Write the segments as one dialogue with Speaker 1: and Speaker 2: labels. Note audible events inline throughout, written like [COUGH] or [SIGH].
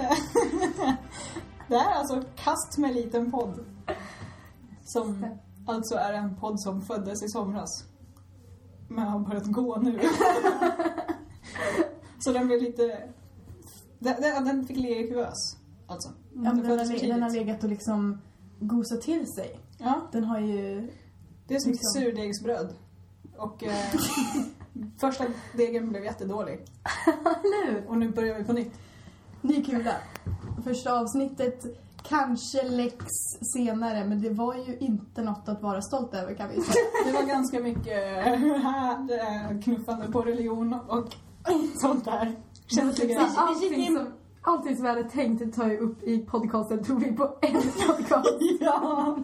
Speaker 1: [LAUGHS] det här är alltså Kast med liten podd. Som alltså är en podd som föddes i somras. Men har börjat gå nu. [LAUGHS] Så den blev lite... Den, den, den fick ligga i kuvös, alltså.
Speaker 2: Ja, men den, har, den har legat och liksom gosat till sig.
Speaker 1: Ja,
Speaker 2: Den har ju...
Speaker 1: det är som ett
Speaker 2: Liksom.
Speaker 1: surdegsbröd. Och eh, [LAUGHS] första degen blev jättedålig. Och nu börjar vi på nytt.
Speaker 2: Ny kula. Första avsnittet kanske läcks senare, men det var ju inte något att vara stolt över kan vi säga.
Speaker 1: Det var ganska mycket eh, knuffande på religion och sånt där.
Speaker 3: Så Allting som, allting som vi hade tänkt ta upp i podcasten tog vi på en podcast. [LAUGHS]
Speaker 1: Ja.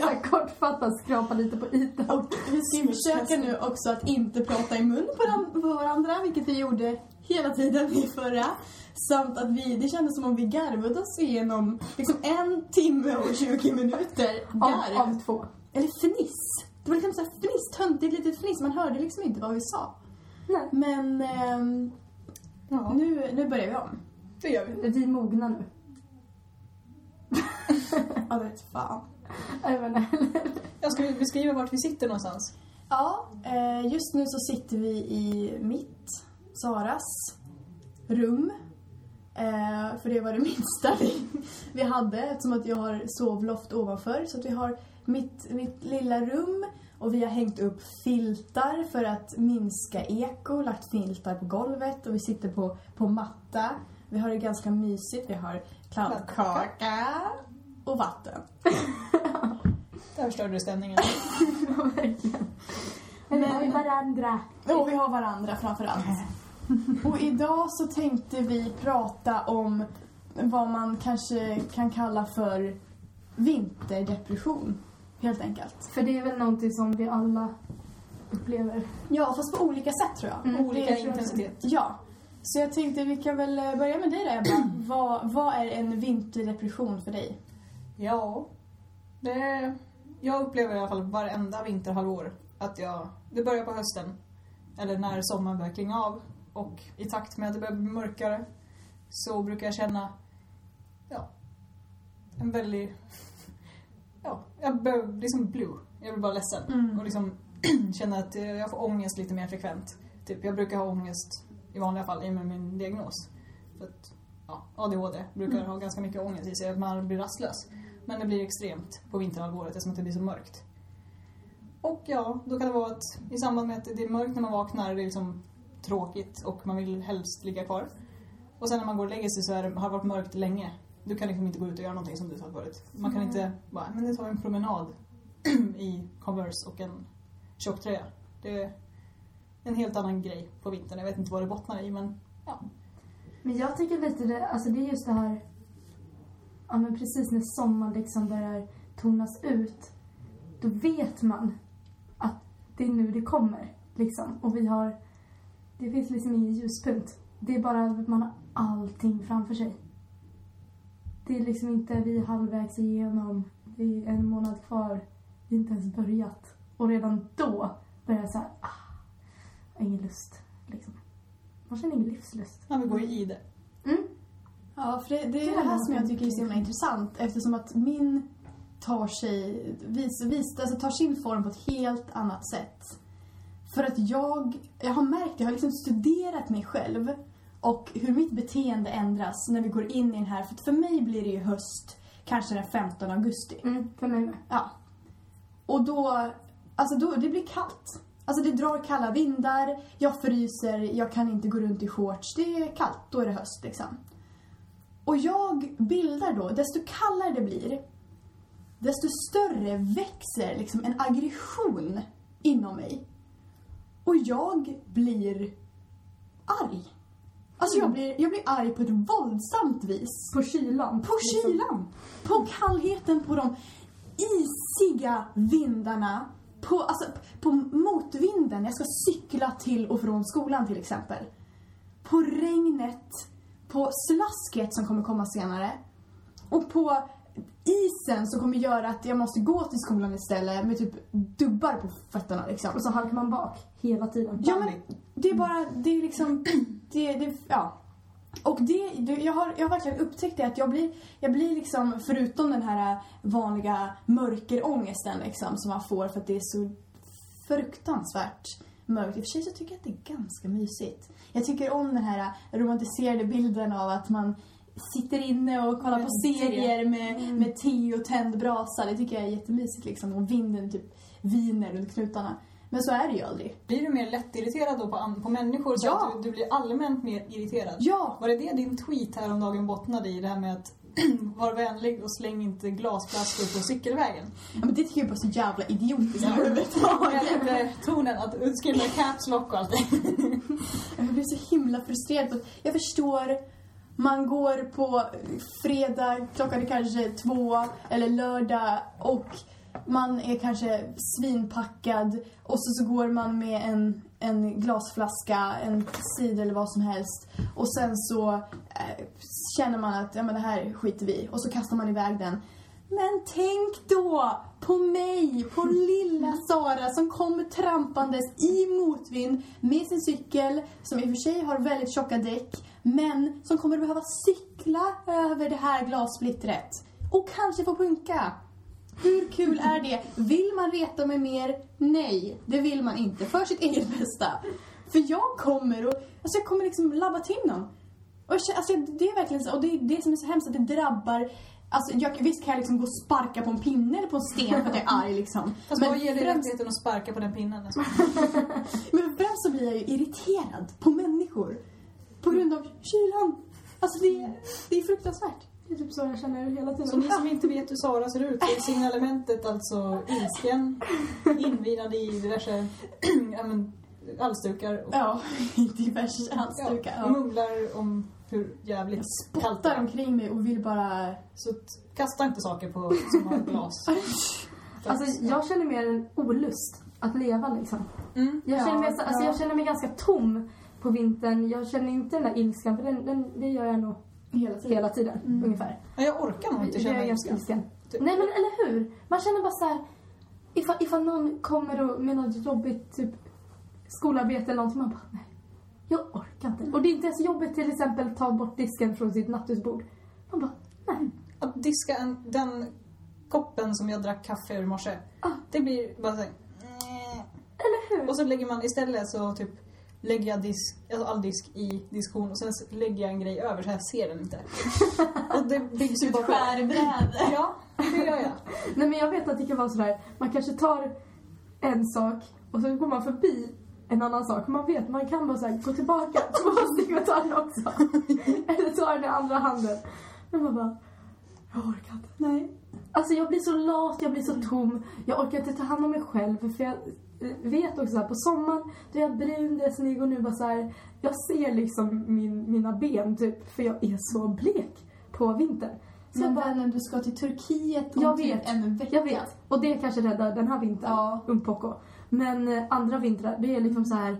Speaker 3: Här kortfattat skrapa lite på ytan.
Speaker 2: Och vi ska försöka nu också att inte prata i mun på varandra, vilket vi gjorde hela tiden i förra. Samt att vi, det kändes som om vi garvade oss igenom liksom en timme och 20 minuter
Speaker 3: Av,
Speaker 2: garv.
Speaker 3: av två.
Speaker 2: Eller fniss. Det var liksom så här fniss, töntigt litet fniss. Man hörde liksom inte vad vi sa.
Speaker 3: Nej.
Speaker 2: Men ehm,
Speaker 1: ja,
Speaker 2: nu, nu börjar vi om.
Speaker 1: det gör vi.
Speaker 3: Vi är mogna nu.
Speaker 2: Ja, det vet fan.
Speaker 3: Jag menar,
Speaker 1: Jag ska beskriva vart vi sitter någonstans.
Speaker 2: Ja, eh, just nu så sitter vi i mitt, Saras, rum. Eh, för det var det [LAUGHS] minsta vi, vi hade eftersom att jag har sovloft ovanför. Så att vi har mitt, mitt lilla rum och vi har hängt upp filtar för att minska eko, lagt filtar på golvet och vi sitter på, på matta. Vi har det ganska mysigt. Vi har kladdkaka och vatten. [LAUGHS]
Speaker 1: Där förstörde du stämningen. [LAUGHS]
Speaker 3: Men vi har ju varandra.
Speaker 2: Och vi har varandra framför allt. Och idag så tänkte vi prata om vad man kanske kan kalla för vinterdepression. Helt enkelt.
Speaker 3: För det är väl någonting som vi alla upplever.
Speaker 2: Ja, fast på olika sätt tror jag.
Speaker 3: Mm,
Speaker 1: Olika intensitet.
Speaker 2: Ja. Så jag tänkte vi kan väl eh, börja med dig då Ebba. [CLEARS THROAT] vad, vad är en vinterdepression för dig?
Speaker 1: Ja, det... Jag upplever i alla fall varenda vinterhalvår att jag... Det börjar på hösten. Eller när sommaren börjar klinga av. Och i takt med att det börjar bli mörkare så brukar jag känna... Ja. En väldigt... [LAUGHS] Ja, jag börjar bli som blue. Jag blir bara ledsen.
Speaker 2: Mm.
Speaker 1: Och liksom [CLEARS THROAT] känner att jag får ångest lite mer frekvent. Typ, jag brukar ha ångest i vanliga fall i och med min diagnos. För att ja, ADHD brukar ha ganska mycket ångest i sig, att man blir rastlös. Men det blir extremt på vinterhalvåret eftersom det blir så mörkt. Och ja, då kan det vara att i samband med att det är mörkt när man vaknar, det är liksom tråkigt och man vill helst ligga kvar. Och sen när man går och lägger sig så är det, har det varit mörkt länge. Du kan liksom inte gå ut och göra någonting som du sa förut. Man kan
Speaker 3: Mm.
Speaker 1: inte bara, men nu tar vi en promenad [CLEARS THROAT] i Converse och en tjocktröja. Det är en helt annan grej på vintern. Jag vet inte vad det bottnar i men ja.
Speaker 3: Men jag tycker lite det, alltså det är just det här, ja men precis när sommaren liksom börjar tonas ut, då vet man att det är nu det kommer. Liksom. Och vi har, det finns liksom ingen ljuspunkt. Det är bara att man har allting framför sig. Det är liksom inte, vi är halvvägs igenom, det är en månad kvar, vi har inte ens börjat. Och redan då börjar jag såhär, ah, jag har ingen lust. Liksom. Man känner ingen livslust.
Speaker 1: Man vill gå i det.
Speaker 3: Mm.
Speaker 2: Ja, för det, det
Speaker 3: Det
Speaker 2: är
Speaker 3: var
Speaker 2: det här som jag tycker är så himla intressant eftersom att min tar sig, vis, vis, alltså tar sin form på ett helt annat sätt. För att jag, jag har märkt, jag har liksom studerat mig själv och hur mitt beteende ändras när vi går in i den här, för för mig blir det ju höst, kanske den 15 augusti.
Speaker 3: Mm, för mig med.
Speaker 2: Ja. Och då, alltså då, det blir kallt. Alltså det drar kalla vindar, jag fryser, jag kan inte gå runt i shorts. Det är kallt, då är det höst liksom. Och jag bildar då, desto kallare det blir, desto större växer liksom en aggression inom mig. Och jag blir arg. Alltså jag blir, jag blir arg på ett våldsamt vis.
Speaker 3: På kylan.
Speaker 2: På kylan, på kallheten, på de isiga vindarna, på, alltså, på motvinden. Jag ska cykla till och från skolan till exempel. På regnet, på slasket som kommer komma senare. Och på isen som kommer göra att jag måste gå till skolan istället med typ dubbar på fötterna liksom.
Speaker 3: Och så halkar man bak hela tiden.
Speaker 2: Ja men det är bara, det är liksom, [CLEARS THROAT] det, det, ja. Och det, det jag, har, jag har verkligen upptäckt det att jag blir, jag blir liksom, förutom den här vanliga mörkerångesten liksom, som man får för att det är så fruktansvärt mörkt. I och för sig så tycker jag att det är ganska mysigt. Jag tycker om den här romantiserade bilden av att man sitter inne och kollar på serier med, med te och tänd brasa. Det tycker jag är jättemysigt liksom. Och vinden typ viner runt knutarna. Men så är det ju aldrig.
Speaker 1: Blir du mer lättirriterad då på, på människor så
Speaker 2: Ja.
Speaker 1: att du, du blir allmänt mer irriterad?
Speaker 2: Ja!
Speaker 1: Var det det din tweet häromdagen bottnade i? Det här med att [CLEARS THROAT] var vänlig och släng inte glasflaskor på cykelvägen.
Speaker 2: ja men det tycker jag bara är så jävla idiotiskt
Speaker 1: Ja. [LAUGHS]
Speaker 2: överhuvudtaget.
Speaker 1: Eller tonen, att med caps lock och allting. [LAUGHS]
Speaker 2: Jag blir så himla frustrerad. Jag förstår, man går på fredag, klockan är kanske två, eller lördag och man är kanske svinpackad och så, så går man med en, en glasflaska, en cider eller vad som helst och sen så eh, känner man att ja, men det här skiter vi i och så kastar man iväg den. Men tänk då på mig, på lilla Sara som kommer trampandes i motvind med sin cykel som i och för sig har väldigt tjocka däck men som kommer behöva cykla över det här glassplittret och kanske få punka. Hur kul är det? Vill man reta mig mer? Nej, det vill man inte. För sitt eget bästa. För jag kommer och alltså jag kommer liksom labba till någon. Och jag, alltså, det är verkligen så, och det är det som är så hemskt att det drabbar Alltså jag, visst kan jag liksom gå och sparka på en pinne eller på en sten för att jag är arg liksom.
Speaker 1: Fast vad ger dig
Speaker 2: främst,
Speaker 1: rättigheten att sparka på den pinnen? Alltså? [LAUGHS]
Speaker 2: men främst så blir jag ju irriterad på människor. På grund av kylan. Alltså det, det är fruktansvärt.
Speaker 3: Det är typ så jag känner hela tiden.
Speaker 1: Så ni som inte vet hur Sara ser ut, så är signalementet alltså ilsken, invirad i diverse [CLEARS THROAT] halsdukar och
Speaker 2: Ja, [LAUGHS] diverse halsdukar.
Speaker 1: ja, mumlar om hur jävligt kallt det är.
Speaker 2: omkring mig och vill bara...
Speaker 1: Så kasta inte saker på [LAUGHS] som har glas.
Speaker 3: Alltså jag känner mer en olust att leva liksom.
Speaker 1: mm.
Speaker 3: Jag,
Speaker 2: Ja,
Speaker 3: känner, mig, så- alltså,
Speaker 2: ja.
Speaker 3: jag känner mig ganska tom på vintern. Jag känner inte den där ilskan, för den, den, det gör jag nog
Speaker 2: Hela tiden.
Speaker 3: hela tiden
Speaker 2: Mm.
Speaker 3: ungefär.
Speaker 1: Men jag orkar nog inte känna ilskan.
Speaker 3: ilsken.
Speaker 1: Typ.
Speaker 3: Nej men eller hur? Man känner bara så här. Ifall, ifall någon kommer och med något jobbigt typ skolarbete eller någonting, man bara nej. Jag orkar inte. Och det är inte ens jobbigt till exempel ta bort disken från sitt nattduksbord. Man bara nej.
Speaker 1: Att diska en, den koppen som jag drack kaffe ur i morse,
Speaker 3: Ah.
Speaker 1: det blir bara såhär... "Nä."
Speaker 3: Eller hur?
Speaker 1: Och så lägger man istället så typ lägger jag disk, alltså all disk i diskon och sen lägger jag en grej över så jag ser den inte. [LAUGHS] och det byggs ju bara.
Speaker 2: Skärbräde.
Speaker 1: Ja, det gör jag.
Speaker 3: Nej men jag vet att det kan vara sådär, man kanske tar en sak och så går man förbi en annan sak. Man vet, man kan bara så här, gå tillbaka två steg och ta den också. [LAUGHS] Eller ta den i andra handen. Men man bara, jag orkar inte.
Speaker 2: Nej.
Speaker 3: Alltså jag blir så lat, jag blir så tom. Jag orkar inte ta hand om mig själv. För jag vet också att på sommaren, då är jag brun, det är snygg och nu bara så här, jag ser liksom min, mina ben typ, för jag är så blek på vintern. Så jag
Speaker 2: Men
Speaker 3: bara,
Speaker 2: vännen, du ska till Turkiet om
Speaker 3: Jag
Speaker 2: typ
Speaker 3: vet.
Speaker 2: en vecka.
Speaker 3: jag vet. Och det kanske räddar den här vintern,
Speaker 2: Ja.
Speaker 3: un poco. Men eh, andra vintrar, det är liksom så här.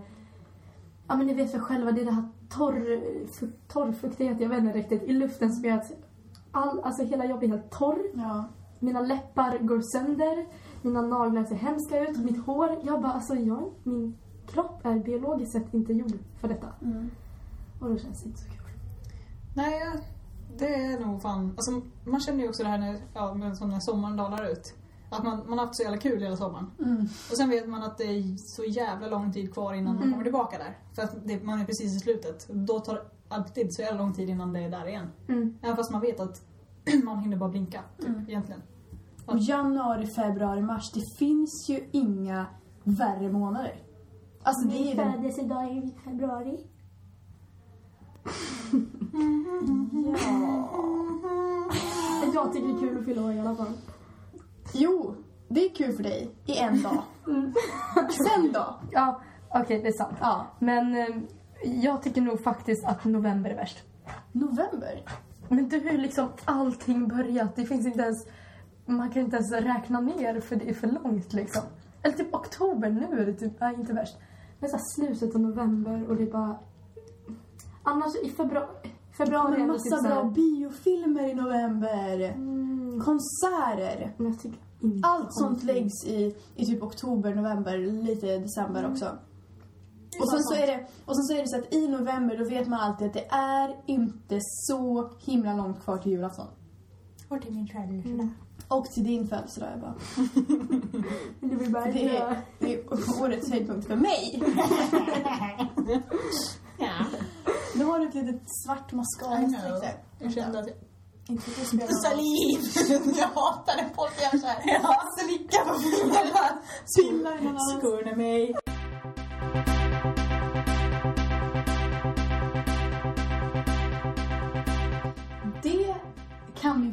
Speaker 3: Ja men ni vet väl själva, det är det här torr, fu- torrfuktighet, jag vet inte riktigt, i luften som gör att all, alltså hela jag blir helt torr.
Speaker 2: Ja.
Speaker 3: Mina läppar går sönder, mina naglar ser hemska ut, mitt hår. Jag bara, alltså jag, min kropp är biologiskt sett inte gjord för detta.
Speaker 2: Mm.
Speaker 3: Och då känns det inte så kul.
Speaker 1: Nej, det är nog fan... Alltså, man känner ju också det här när, ja, när sommaren dalar ut. Att man, man har haft så jävla kul hela sommaren.
Speaker 2: Mm.
Speaker 1: Och sen vet man att det är så jävla lång tid kvar innan man
Speaker 3: Mm.
Speaker 1: kommer tillbaka där. För att det, man är precis i slutet. Då tar det alltid så jävla lång tid innan det är där igen.
Speaker 3: Mm.
Speaker 1: Även fast man vet att [CLEARS THROAT] man hinner bara blinka, typ,
Speaker 2: Mm.
Speaker 1: egentligen.
Speaker 2: Och januari, februari, mars, det finns ju inga värre månader. Alltså det är den...
Speaker 3: födelsedag är i februari.
Speaker 2: Ja.
Speaker 3: Jag tycker det är kul att fylla år i alla fall.
Speaker 2: Jo, det är kul för dig i en dag. Sen då?
Speaker 3: Ja, okej det är sant.
Speaker 2: Ja,
Speaker 3: Men eh, jag tycker nog faktiskt att november är värst.
Speaker 2: november.
Speaker 3: Men du hur liksom allting börjat. Det finns inte ens... Man kan inte ens räkna ner för det är för långt liksom. Eller typ oktober, nu är det typ, nej inte värst. Men så slutet av november och det är bara... Annars i februari...
Speaker 2: Det
Speaker 3: Februari är ändå
Speaker 2: massa
Speaker 3: typ
Speaker 2: bra
Speaker 3: här,
Speaker 2: biofilmer i november.
Speaker 3: mm,
Speaker 2: Konserter.
Speaker 3: Men jag tycker inte
Speaker 2: Allt sånt
Speaker 3: det.
Speaker 2: läggs i, i typ oktober, november, lite december också.
Speaker 1: är
Speaker 2: Och sen, så är det, och sen så är det så att i november då vet man alltid att det är inte så himla långt kvar till julafton.
Speaker 1: Vart är min födelsedag?
Speaker 3: Mm.
Speaker 2: Och till din födelsedag Ebba. [LAUGHS]
Speaker 3: Det blir bara
Speaker 2: Det är, det är årets höjdpunkt för mig. [LAUGHS]
Speaker 1: Ja,
Speaker 2: Nu har du ett litet svart där.
Speaker 1: jag kände att
Speaker 2: Inte för att spela
Speaker 1: Saliv! [LAUGHS] jag hatar när folk gör såhär.
Speaker 2: Ja.
Speaker 1: Slicka på fingrarna.
Speaker 2: I.
Speaker 1: Skurna mig.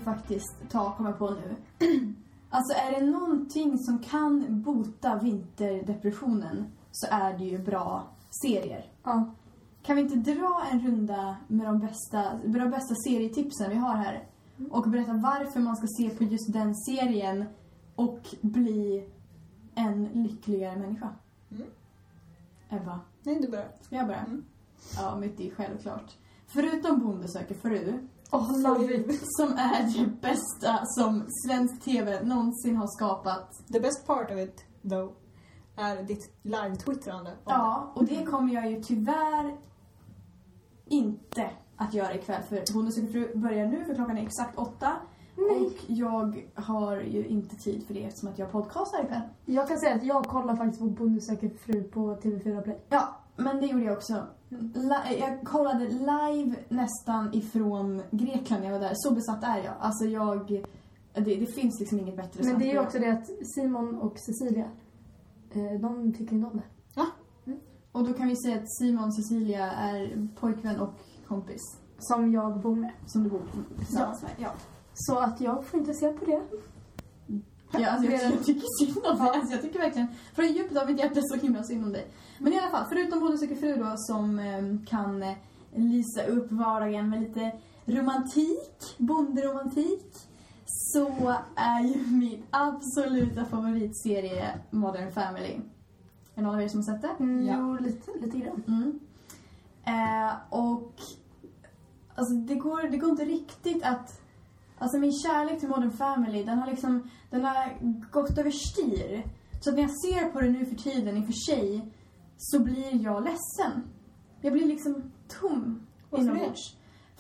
Speaker 2: Faktiskt ta komma på nu. [CLEARS THROAT] Alltså är det någonting som kan bota vinterdepressionen så är det ju bra serier.
Speaker 3: Ja.
Speaker 2: Kan vi inte dra en runda med de bästa, med de bästa serietipsen vi har här? Och berätta varför man ska se på just den serien och bli en lyckligare människa.
Speaker 1: Mm.
Speaker 2: Ebba,
Speaker 1: Nej, du börjar.
Speaker 2: ska jag börja?
Speaker 1: Mm.
Speaker 2: Ja, mitt är självklart. Förutom Bonde söker fru,
Speaker 3: Love it.
Speaker 2: som är det bästa som svensk TV någonsin har skapat.
Speaker 1: The best part of it, though, är ditt live-twittrande.
Speaker 2: Ja, och det kommer jag ju tyvärr inte att göra ikväll för fru börjar nu för klockan är exakt åtta.
Speaker 3: Nej.
Speaker 2: Och jag har ju inte tid för det eftersom att jag podcastar ikväll.
Speaker 3: Jag kan säga att jag kollar faktiskt på Bonde fru på TV4 Play.
Speaker 2: Ja, men det gjorde jag också. Li- jag kollade live nästan ifrån Grekland när jag var där. Så besatt är jag. Alltså jag... Det, det finns liksom inget bättre
Speaker 3: Men det är ju också det att Simon och Cecilia, eh, de tycker inte om det.
Speaker 2: Och då kan vi säga att Simon och Cecilia är pojkvän och kompis.
Speaker 3: Som jag bor med.
Speaker 2: Som du bor med. Ja.
Speaker 3: Så att jag får inte se på det.
Speaker 2: Ja, alltså jag, jag tycker synd om dig. Alltså jag tycker verkligen, från djupet av mitt hjärta så himla synd om dig. Men i alla fall, förutom Bonde söker fru då som eh, kan lysa upp vardagen med lite romantik, bonderomantik, så är ju min absoluta favoritserie Modern Family. Är någon av er som har sett det?
Speaker 3: Mm,
Speaker 1: Ja.
Speaker 3: Jo, lite, lite grann.
Speaker 2: Mm. Eh, och alltså det går, det går inte riktigt att... Alltså min kärlek till Modern Family, den har liksom, den har gått överstyr. Så att när jag ser på det nu för tiden, i och för sig, så blir jag ledsen. Jag blir liksom tom inombords.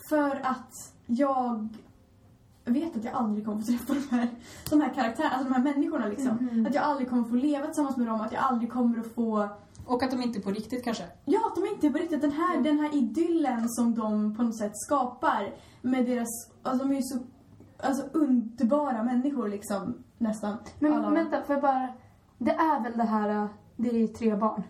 Speaker 2: För att jag vet att jag aldrig kommer få träffa de här, de här karaktärerna, alltså de här människorna liksom.
Speaker 3: Mhm.
Speaker 2: Att jag aldrig kommer få leva tillsammans med dem, att jag aldrig kommer att få
Speaker 1: Och att de inte är på riktigt kanske.
Speaker 2: Ja, att de inte är på riktigt. Den här, den här idyllen som de på något sätt skapar med deras... Alltså de är ju så alltså, underbara människor liksom, nästan.
Speaker 3: Men
Speaker 2: alla.
Speaker 3: vänta, får jag bara... Det är väl det här, eh, det är tre barn?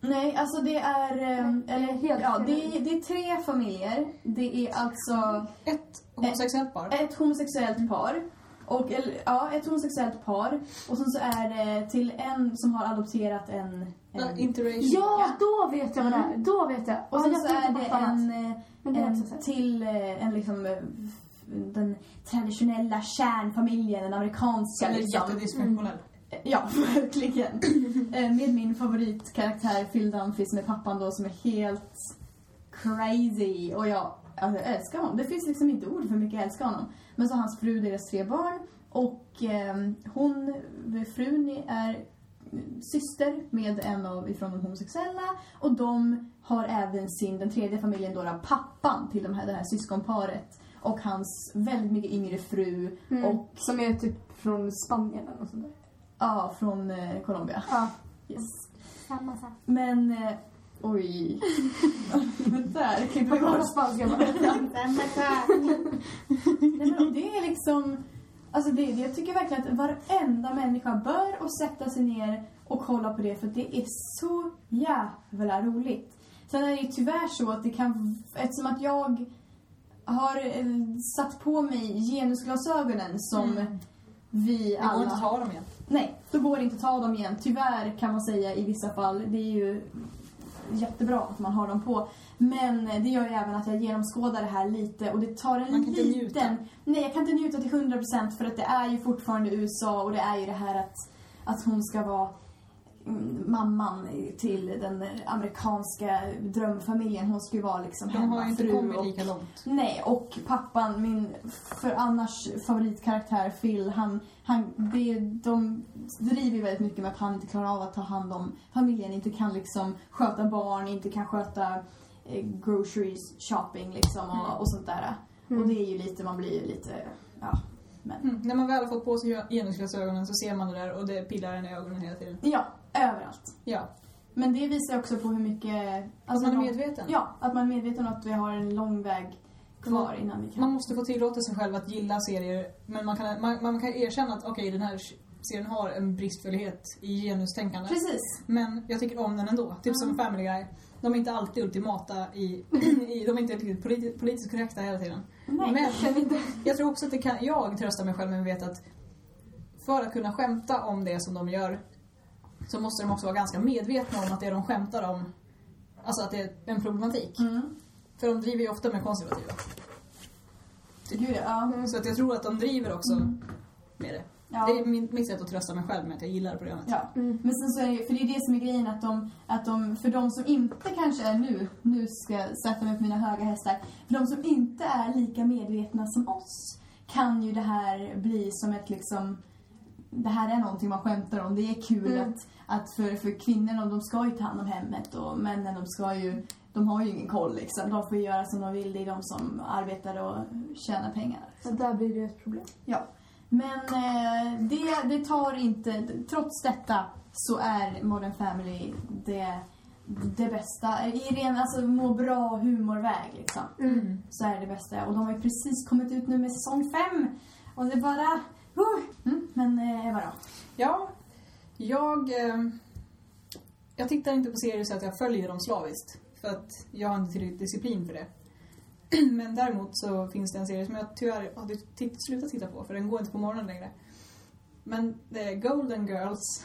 Speaker 2: Nej, alltså det är...
Speaker 3: Nej,
Speaker 2: Eller,
Speaker 3: helt
Speaker 2: ja, det, är, det är tre familjer. Det är alltså
Speaker 1: Ett homosexuellt par.
Speaker 2: ett homosexuellt par. Och, eller, ja, ett homosexuellt par. Och sen så är det till en som har adopterat en...
Speaker 1: Ja,
Speaker 2: en
Speaker 1: interracial.
Speaker 3: Ja, då vet jag vad det är.
Speaker 2: Mm.
Speaker 3: Då vet jag.
Speaker 2: och
Speaker 3: Ja,
Speaker 2: sen
Speaker 3: jag
Speaker 2: så
Speaker 3: tänkte
Speaker 2: är det en... en
Speaker 3: sett.
Speaker 2: till eh, en liksom den traditionella kärnfamiljen, den amerikanska
Speaker 1: Eller
Speaker 2: liksom.
Speaker 1: jättedysfunktionell.
Speaker 2: Ja, [LAUGHS] verkligen. Eh, Med min favoritkaraktär Phil Dunphy som är pappan då som är helt crazy. Och jag, alltså, jag älskar honom. Det finns liksom inte ord för hur mycket jag älskar honom. Men så har hans fru, deras tre barn. Och eh, hon, frun är syster med en av ifrån de homosexuella. Och de har även sin, den tredje familjen då pappan till de här, det här syskonparet. Och hans väldigt mycket yngre fru.
Speaker 3: Mm.
Speaker 2: Och
Speaker 3: Som är typ från Spanien eller något sånt där.
Speaker 2: ja, från eh, Colombia.
Speaker 3: Ja.
Speaker 2: Yes.
Speaker 3: Samma sak.
Speaker 2: Men, eh, oj. [LAUGHS] Där klipper vi bort.
Speaker 3: spanska bara.
Speaker 2: Nej, men det är liksom... Alltså det, jag tycker verkligen att varenda människa bör och sätta sig ner och kolla på det för det är så jävla roligt. Sen är det ju tyvärr så att det kan... Eftersom att jag har eh, satt på mig genusglasögonen som
Speaker 1: Mm.
Speaker 2: vi
Speaker 1: Det
Speaker 2: alla...
Speaker 1: går inte att ta dem igen.
Speaker 2: Nej, då går det inte att ta dem igen. Tyvärr kan man säga i vissa fall. Det är ju jättebra att man har dem på. Men det gör ju även att jag genomskådar det här lite och det tar en
Speaker 1: Man kan inte
Speaker 2: liten...
Speaker 1: njuta.
Speaker 2: Nej, jag kan inte njuta till 100% för att det är ju fortfarande USA och det är ju det här att, att hon ska vara mamman till den amerikanska drömfamiljen. Hon ju vara liksom
Speaker 1: De har ju inte
Speaker 2: hemmafru
Speaker 1: kommit
Speaker 2: och
Speaker 1: lika långt.
Speaker 2: Nej, och pappan, min för annars favoritkaraktär Phil, han, han, det, de driver väldigt mycket med att han inte klarar av att ta hand om familjen, inte kan liksom sköta barn, inte kan sköta eh, groceries, shopping liksom och,
Speaker 1: Mm.
Speaker 2: och sånt där.
Speaker 3: Mm.
Speaker 2: Och det är ju lite, man blir ju lite, ja, men.
Speaker 1: Mm. När man väl har fått på sig genusglasögonen så ser man det där och det pillar en i ögonen hela tiden.
Speaker 2: Ja, överallt.
Speaker 1: Ja,
Speaker 2: Men det visar också på hur mycket...
Speaker 1: att man är medveten.
Speaker 2: Ja, att man är medveten om att vi har en lång väg kvar innan vi kan...
Speaker 1: Man måste få tillåta sig själv att gilla serier, men man kan, man, man kan erkänna att okej, den här serien har en bristfällighet i genustänkande.
Speaker 2: Precis.
Speaker 1: Men jag tycker om den ändå. Typ som Family Guy. De är inte alltid ultimata i... i de är inte riktigt politi- politiskt korrekta hela tiden.
Speaker 2: Nej,
Speaker 1: Men-
Speaker 2: inte.
Speaker 1: Jag tror också att det kan, jag tröstar mig själv med att veta att för att kunna skämta om det som de gör så måste de också vara ganska medvetna om att det de skämtar om, alltså att det är en problematik.
Speaker 2: Mm.
Speaker 1: För de driver ju ofta med konservativa.
Speaker 2: Gud, ja.
Speaker 1: Så att jag tror att de driver också
Speaker 2: Mm.
Speaker 1: med det.
Speaker 2: ja.
Speaker 1: Det är mitt sätt att trösta mig själv med att jag gillar programmet.
Speaker 2: Ja.
Speaker 3: Mm.
Speaker 2: Men sen så är för det är det som är grejen att de, att de, för de som inte kanske är nu, nu ska jag sätta mig på mina höga hästar, för de som inte är lika medvetna som oss kan ju det här bli som ett liksom, det här är någonting man skämtar om, det är kul
Speaker 3: Mm.
Speaker 2: att, att för, för kvinnorna, de ska ju ta hand om hemmet och männen de ska ju, de har ju ingen koll liksom, de får göra som de vill, det är de som arbetar och tjänar pengar.
Speaker 3: Så där blir det ett problem.
Speaker 2: Ja. Men eh, det, det tar inte... Trots detta så är Modern Family det, det bästa. I ren alltså, må bra humorväg liksom.
Speaker 1: Mm.
Speaker 2: Så är det bästa. Och de har ju precis kommit ut nu med säsong fem. Och det bara... Mm, men eh, Eva då?
Speaker 1: Ja, jag... Eh, jag tittar inte på serier så att jag följer dem slaviskt. För att jag har inte tillräckligt disciplin för det. [CLEARS THROAT] Men däremot så finns det en serie som jag tyvärr hade slutat titta på för den går inte på morgonen längre. Men det är Golden Girls.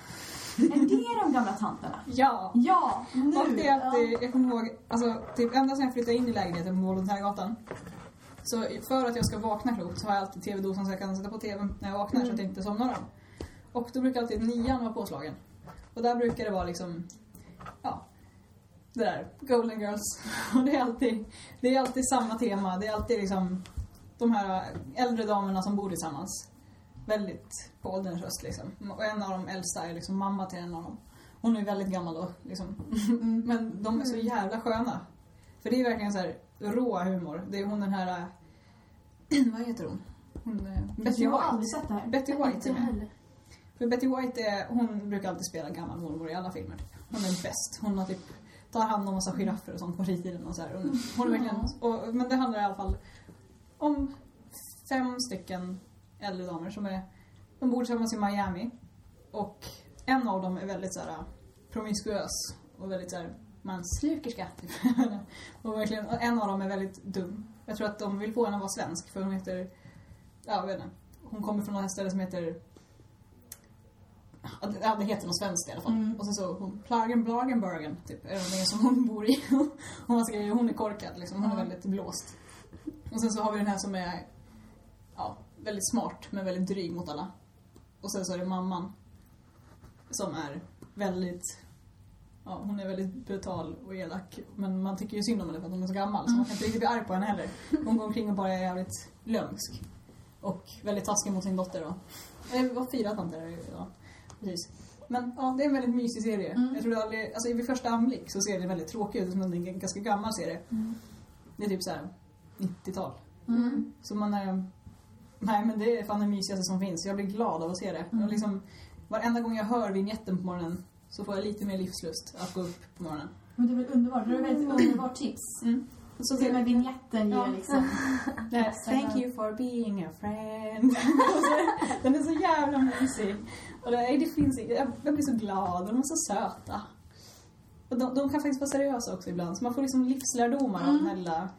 Speaker 2: Är det [LAUGHS] de gamla tanterna?
Speaker 1: Ja!
Speaker 2: Ja, nu!
Speaker 1: Och det är alltid, jag kommer ihåg, alltså typ ända sedan jag flyttade in i lägenheten på Volontärgatan. Så för att jag ska vakna klokt så har jag alltid tv-dosan så jag kan sätta på tvn när jag vaknar så att jag inte somnar om. Och då brukar alltid nian vara påslagen. Och där brukar det vara liksom, ja, det där, Golden Girls. [LAUGHS] Och det är alltid, det är alltid samma tema. Det är alltid liksom de här äldre damerna som bor tillsammans. Väldigt på ålderns höst liksom. Och en av de äldsta är liksom mamma till en av dem. Hon är väldigt gammal då, liksom. [LAUGHS] Men de är så jävla sköna. För det är verkligen så här rå humor. Det är hon den här... äh, [CLEARS THROAT] vad heter hon? hon äh, Betty White.
Speaker 2: aldrig sett det här.
Speaker 1: Betty White är med. För Betty White är, hon brukar alltid spela gammal mormor i alla filmer. Hon är bäst. Hon har typ, tar hand om massa giraffer och sånt på fritiden och så här. Hon, hon [LAUGHS] verkligen, och, men det handlar i alla fall om fem stycken äldre damer som är, de bor tillsammans i Miami. Och en av dem är väldigt så här promiskuös och väldigt så här manslukerska. Typ. och verkligen, och en av dem är väldigt dum. Jag tror att de vill få henne att vara svensk för hon heter, ja jag vet inte. Hon kommer från något ställe som heter Ja, det- heter något svenskt i alla fall.
Speaker 2: Mm.
Speaker 1: Och sen så hon, Plagen Blagenbergen, typ, är det som hon bor i. och man säger hon är korkad liksom, hon är väldigt blåst. Och sen så har vi den här som är, ja, väldigt smart men väldigt dryg mot alla. Och sen så är det mamman. Som är väldigt, ja hon är väldigt brutal och elak. Men man tycker ju synd om henne för att hon är så gammal så man kan inte riktigt bli arg på henne heller. Hon går omkring och bara är jävligt lömsk. Och väldigt taskig mot sin dotter då. Det var fyra tanter är det ja. Precis. Men ja, det är en väldigt mysig serie.
Speaker 2: Mm.
Speaker 1: Jag tror det aldrig, alltså vid första anblick så ser det väldigt tråkigt ut, som en ganska gammal serie.
Speaker 2: Mm.
Speaker 1: Det är typ så här 90-tal.
Speaker 2: Mm.
Speaker 1: Så man är, nej men det är fan det mysigaste som finns. Jag blir glad av att se det.
Speaker 2: Mm.
Speaker 1: Och liksom, varenda gång jag hör vignetten på morgonen så får jag lite mer livslust att gå upp på morgonen.
Speaker 2: Men det är väl underbart? Det är väl ett underbart tips?
Speaker 1: Mm. Så
Speaker 2: Till och med vignetten ger
Speaker 1: Ja.
Speaker 2: liksom... [LAUGHS]
Speaker 1: Thank you for being a friend. [LAUGHS] Den är så jävla mysig. Och det, det finns, jag blir så glad. De är så söta. Och de, de kan faktiskt vara seriösa också ibland. Så man får liksom livslärdomar av
Speaker 2: Mm.
Speaker 1: den här lilla...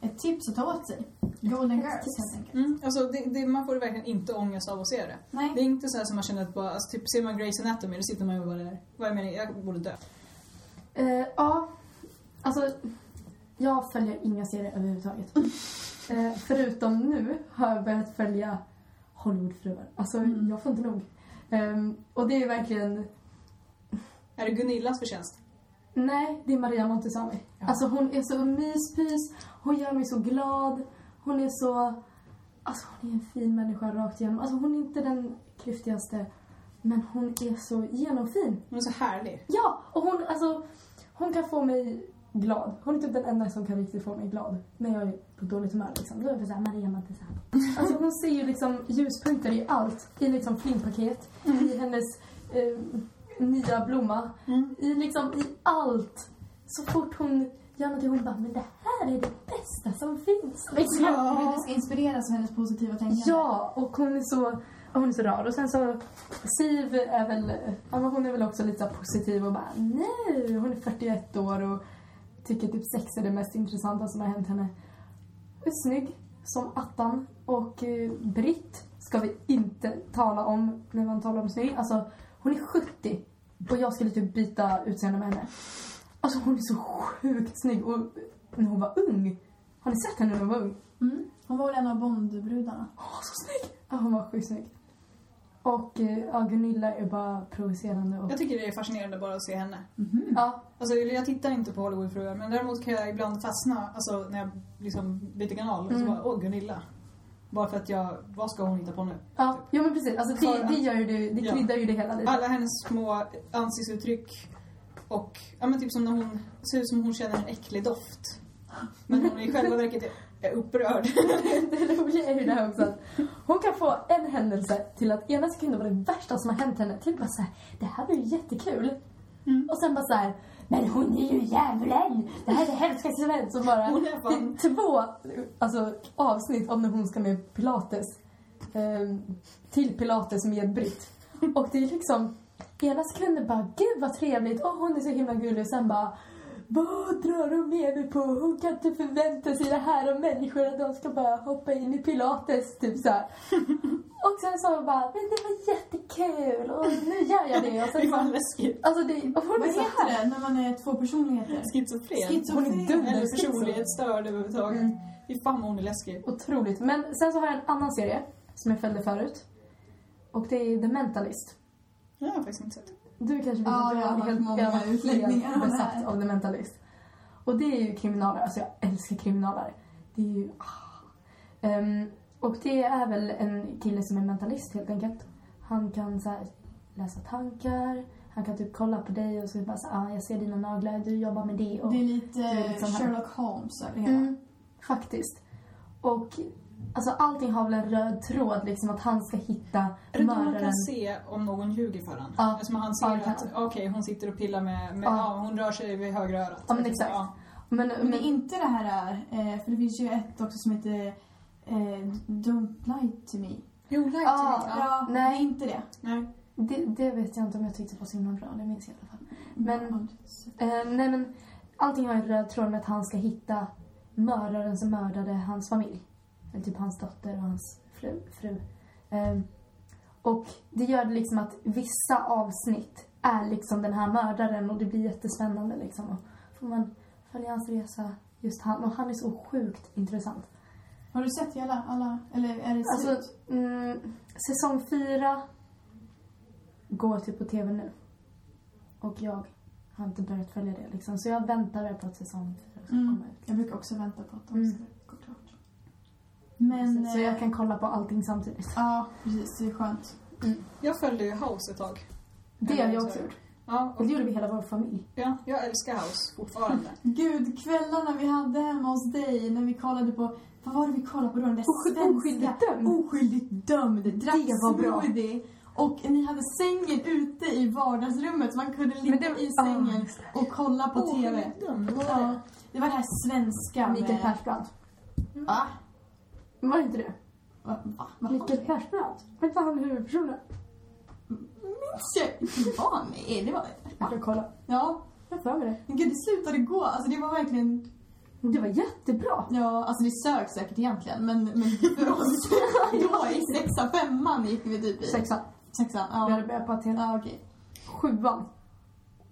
Speaker 2: Ett tips att ta åt sig. Golden Girls helt enkelt.
Speaker 1: Mm, alltså det, det, man får verkligen inte ångest av att se det. Det
Speaker 2: Nej.
Speaker 1: är inte så här som man känner att bara, alltså, typ ser man Grey's Anatomy då sitter man ju bara där. Vad är meningen? Jag borde dö.
Speaker 3: Eh, ja, alltså jag följer inga serier överhuvudtaget. [LAUGHS] Eh, förutom nu har jag börjat följa Hollywoodfruar. Alltså
Speaker 2: Mm.
Speaker 3: jag får inte nog. Ehm, och det är verkligen,
Speaker 1: Är det Gunillas förtjänst?
Speaker 3: nej det är Maria Montazami.
Speaker 1: Ja.
Speaker 3: Alltså hon är så myspys, hon gör mig så glad, hon är så, alltså hon är en fin människa rakt igenom. Alltså hon är inte den klyftigaste Men hon är så genomfin.
Speaker 1: Hon är så härlig.
Speaker 3: Ja, och hon, alltså, hon kan få mig glad. Hon är typ den enda som kan riktigt få mig glad. När jag är på dåligt humör liksom. Då är det såhär, Maria Montesano. Alltså hon ser ju liksom ljuspunkter i allt. I liksom flimpaket, i hennes eh, nya blomma.
Speaker 1: Mm.
Speaker 3: I liksom, i allt. Så fort hon någonting, hon bara, men det här är det bästa som finns. Liksom.
Speaker 2: Du ska inspireras av hennes positiva tänkande.
Speaker 3: Ja, och hon är så, hon är så rar. Och sen så, Siv är väl, ja, hon är väl också lite så positiv och bara nej, hon är 41 år och tycker typ sex är det mest intressanta som har hänt henne. Hon är snygg som attan och eh, Britt ska vi inte tala om när man talar om snygg. Alltså, hon är 70 och jag skulle typ byta utseende med henne. Alltså hon är så sjukt snygg och när hon var ung. Har ni sett henne när hon var ung?
Speaker 2: Mm. Hon var väl en av Bondbrudarna.
Speaker 3: Åh, så snygg! Ja, hon var sjukt snygg. Och eh, ja, Gunilla är bara provocerande och...
Speaker 1: Jag tycker det är fascinerande bara att se henne.
Speaker 2: Mhm.
Speaker 3: Ja,
Speaker 1: Alltså, jag tittar inte på Hollywoodfruar men däremot kan jag ibland fastna, alltså när jag liksom byter kanal och så
Speaker 3: Mm.
Speaker 1: bara, åh Gunilla. Bara för att jag, vad ska hon hitta på nu?
Speaker 3: ja, ja men precis. Alltså det, det gör ju det, det
Speaker 1: Ja.
Speaker 3: kryddar ju det hela lite.
Speaker 1: Alla hennes små ansiktsuttryck och, ja men typ som när hon, ser ut som hon känner en äcklig doft. Men hon i själva verket är upprörd.
Speaker 3: det roliga är ju det här också att hon kan få en händelse till att ena sekunden vara det värsta som har hänt henne till bara såhär, det här blir jättekul.
Speaker 1: Mm.
Speaker 3: Och sen bara såhär, men hon är ju djävulen! Det här är det hemskaste som hänt. Så bara,
Speaker 1: Hon är fan-
Speaker 3: är två alltså, avsnitt om när hon ska med pilates. Eh, till pilates med Britt. Och det är liksom, ena sekunden bara, gud vad trevligt, och hon är så himla gullig. Och sen bara, vad drar hon med mig på? Hon kan inte förvänta sig det här av människor, att de ska bara hoppa in i pilates, typ så här. [LAUGHS] Och sen så bara, men det var jättekul och nu gör jag det. Och
Speaker 1: Det är
Speaker 3: sen
Speaker 1: fan läskigt.
Speaker 3: alltså det, och hon
Speaker 2: Vad heter
Speaker 3: här.
Speaker 2: det när man är två personligheter?
Speaker 1: Schizofren.
Speaker 2: Schizofren.
Speaker 3: Hon är dum.
Speaker 1: Eller personlighetsstörd överhuvudtaget.
Speaker 3: Mm.
Speaker 1: Fy fan hon är läskig.
Speaker 3: Otroligt. Men sen så har jag en annan serie som jag följde förut. Och det är The Mentalist.
Speaker 1: Det har jag faktiskt inte sett.
Speaker 3: Du kanske vet
Speaker 2: Ja,
Speaker 3: att
Speaker 2: jag har hört många
Speaker 3: jag
Speaker 2: utläggningar om
Speaker 3: helt
Speaker 2: det
Speaker 3: besatt av The Mentalist. Och det är ju kriminaler. Alltså jag älskar kriminaler. Det är ju... Ah. Ehm, och det är väl en kille som är mentalist helt enkelt. Han kan så här, läsa tankar. Han kan typ kolla på dig och så bara så ah, jag ser dina naglar, du jobbar med det. Och,
Speaker 2: Det är lite
Speaker 3: Det är liksom.
Speaker 2: Sherlock Holmes över det hela.
Speaker 3: Mm, faktiskt. Och alltså allting har väl en röd tråd liksom att han ska hitta
Speaker 1: Är det då man
Speaker 3: mördaren.
Speaker 1: kan se om någon ljuger för honom?
Speaker 3: Ja.
Speaker 1: Eftersom han ser
Speaker 3: Ja, det kan
Speaker 1: att, okej, hon sitter och pillar med, med
Speaker 3: Ja.
Speaker 1: ja. hon rör sig vid högra örat.
Speaker 3: Ja, men exakt.
Speaker 1: Ja.
Speaker 3: Men,
Speaker 2: Men det
Speaker 3: men
Speaker 2: inte det här, eh, för det finns ju ett också som heter eh, Don't lie to me.
Speaker 1: Jo, light
Speaker 3: Ja,
Speaker 1: to me. Ja.
Speaker 2: Ja,
Speaker 3: Nej.
Speaker 2: det inte det.
Speaker 1: Nej.
Speaker 3: det, det vet jag inte om jag tyckte var så himla bra, det minns jag i alla fall. Men-
Speaker 2: Ja,
Speaker 3: Eh, nej men, allting har en röd tråd med att han ska hitta mördaren som mördade hans familj. Eller typ hans dotter och hans fru. fru. Eh, och det gör det liksom att vissa avsnitt är liksom den här mördaren och det blir jättespännande liksom. Och får man följa hans resa, just han. Och han är så sjukt intressant.
Speaker 2: Har du sett hela, alla, eller är det
Speaker 3: Alltså,
Speaker 2: slut?
Speaker 3: mm, säsong fyra går typ på tv nu. Och jag har inte börjat följa det liksom. Så jag väntar på att säsong fyra ska
Speaker 2: Mm.
Speaker 3: komma ut.
Speaker 2: Jag brukar också vänta på att de
Speaker 3: Mm.
Speaker 2: ska klart. Men...
Speaker 3: så jag
Speaker 2: eh,
Speaker 3: kan kolla på allting samtidigt.
Speaker 2: Ja, precis. Det är skönt.
Speaker 1: Jag följde ju House ett tag.
Speaker 3: Det har jag också gjort.
Speaker 1: Ja,
Speaker 3: Och det gjorde vi hela vår familj.
Speaker 1: ja, jag älskar House fortfarande. [LAUGHS]
Speaker 2: Gud, kvällarna vi hade hemma hos dig när vi kollade på... Vad var det vi kollade på då? Den där
Speaker 3: Osky-
Speaker 2: svenska...
Speaker 3: Oskyldigt dömd.
Speaker 2: Oskyldigt dömd. Drack
Speaker 3: Det var bra.
Speaker 2: smoothie. Och ni hade sängen ute i vardagsrummet så man kunde ligga
Speaker 3: det-
Speaker 2: i
Speaker 3: ah,
Speaker 2: sängen
Speaker 3: just
Speaker 2: och kolla på TV.
Speaker 1: Oskyldigt dömd, var
Speaker 2: Ja,
Speaker 1: det?
Speaker 2: det var det här svenska
Speaker 3: Mikael
Speaker 2: med...
Speaker 3: Persbrandt.
Speaker 2: Va?
Speaker 3: Var inte det?
Speaker 2: Va? Va? Va?
Speaker 3: Mikael Persbrandt? Var inte han huvudpersonen?
Speaker 2: Minns jag? Var han med? Det var...
Speaker 3: Jag kan kolla.
Speaker 2: Ja.
Speaker 3: Jag för mig det.
Speaker 2: Men gud, det slutade gå. Alltså det var verkligen...
Speaker 3: Det var jättebra.
Speaker 2: Ja, alltså det sög säkert egentligen men, men [LAUGHS] för oss då i sexa, femman gick vi typ i.
Speaker 3: Sexan.
Speaker 2: Sexan,
Speaker 3: Vi
Speaker 2: ja.
Speaker 3: hade börjat på Aten.
Speaker 2: Ja, okej.
Speaker 3: Sjuan.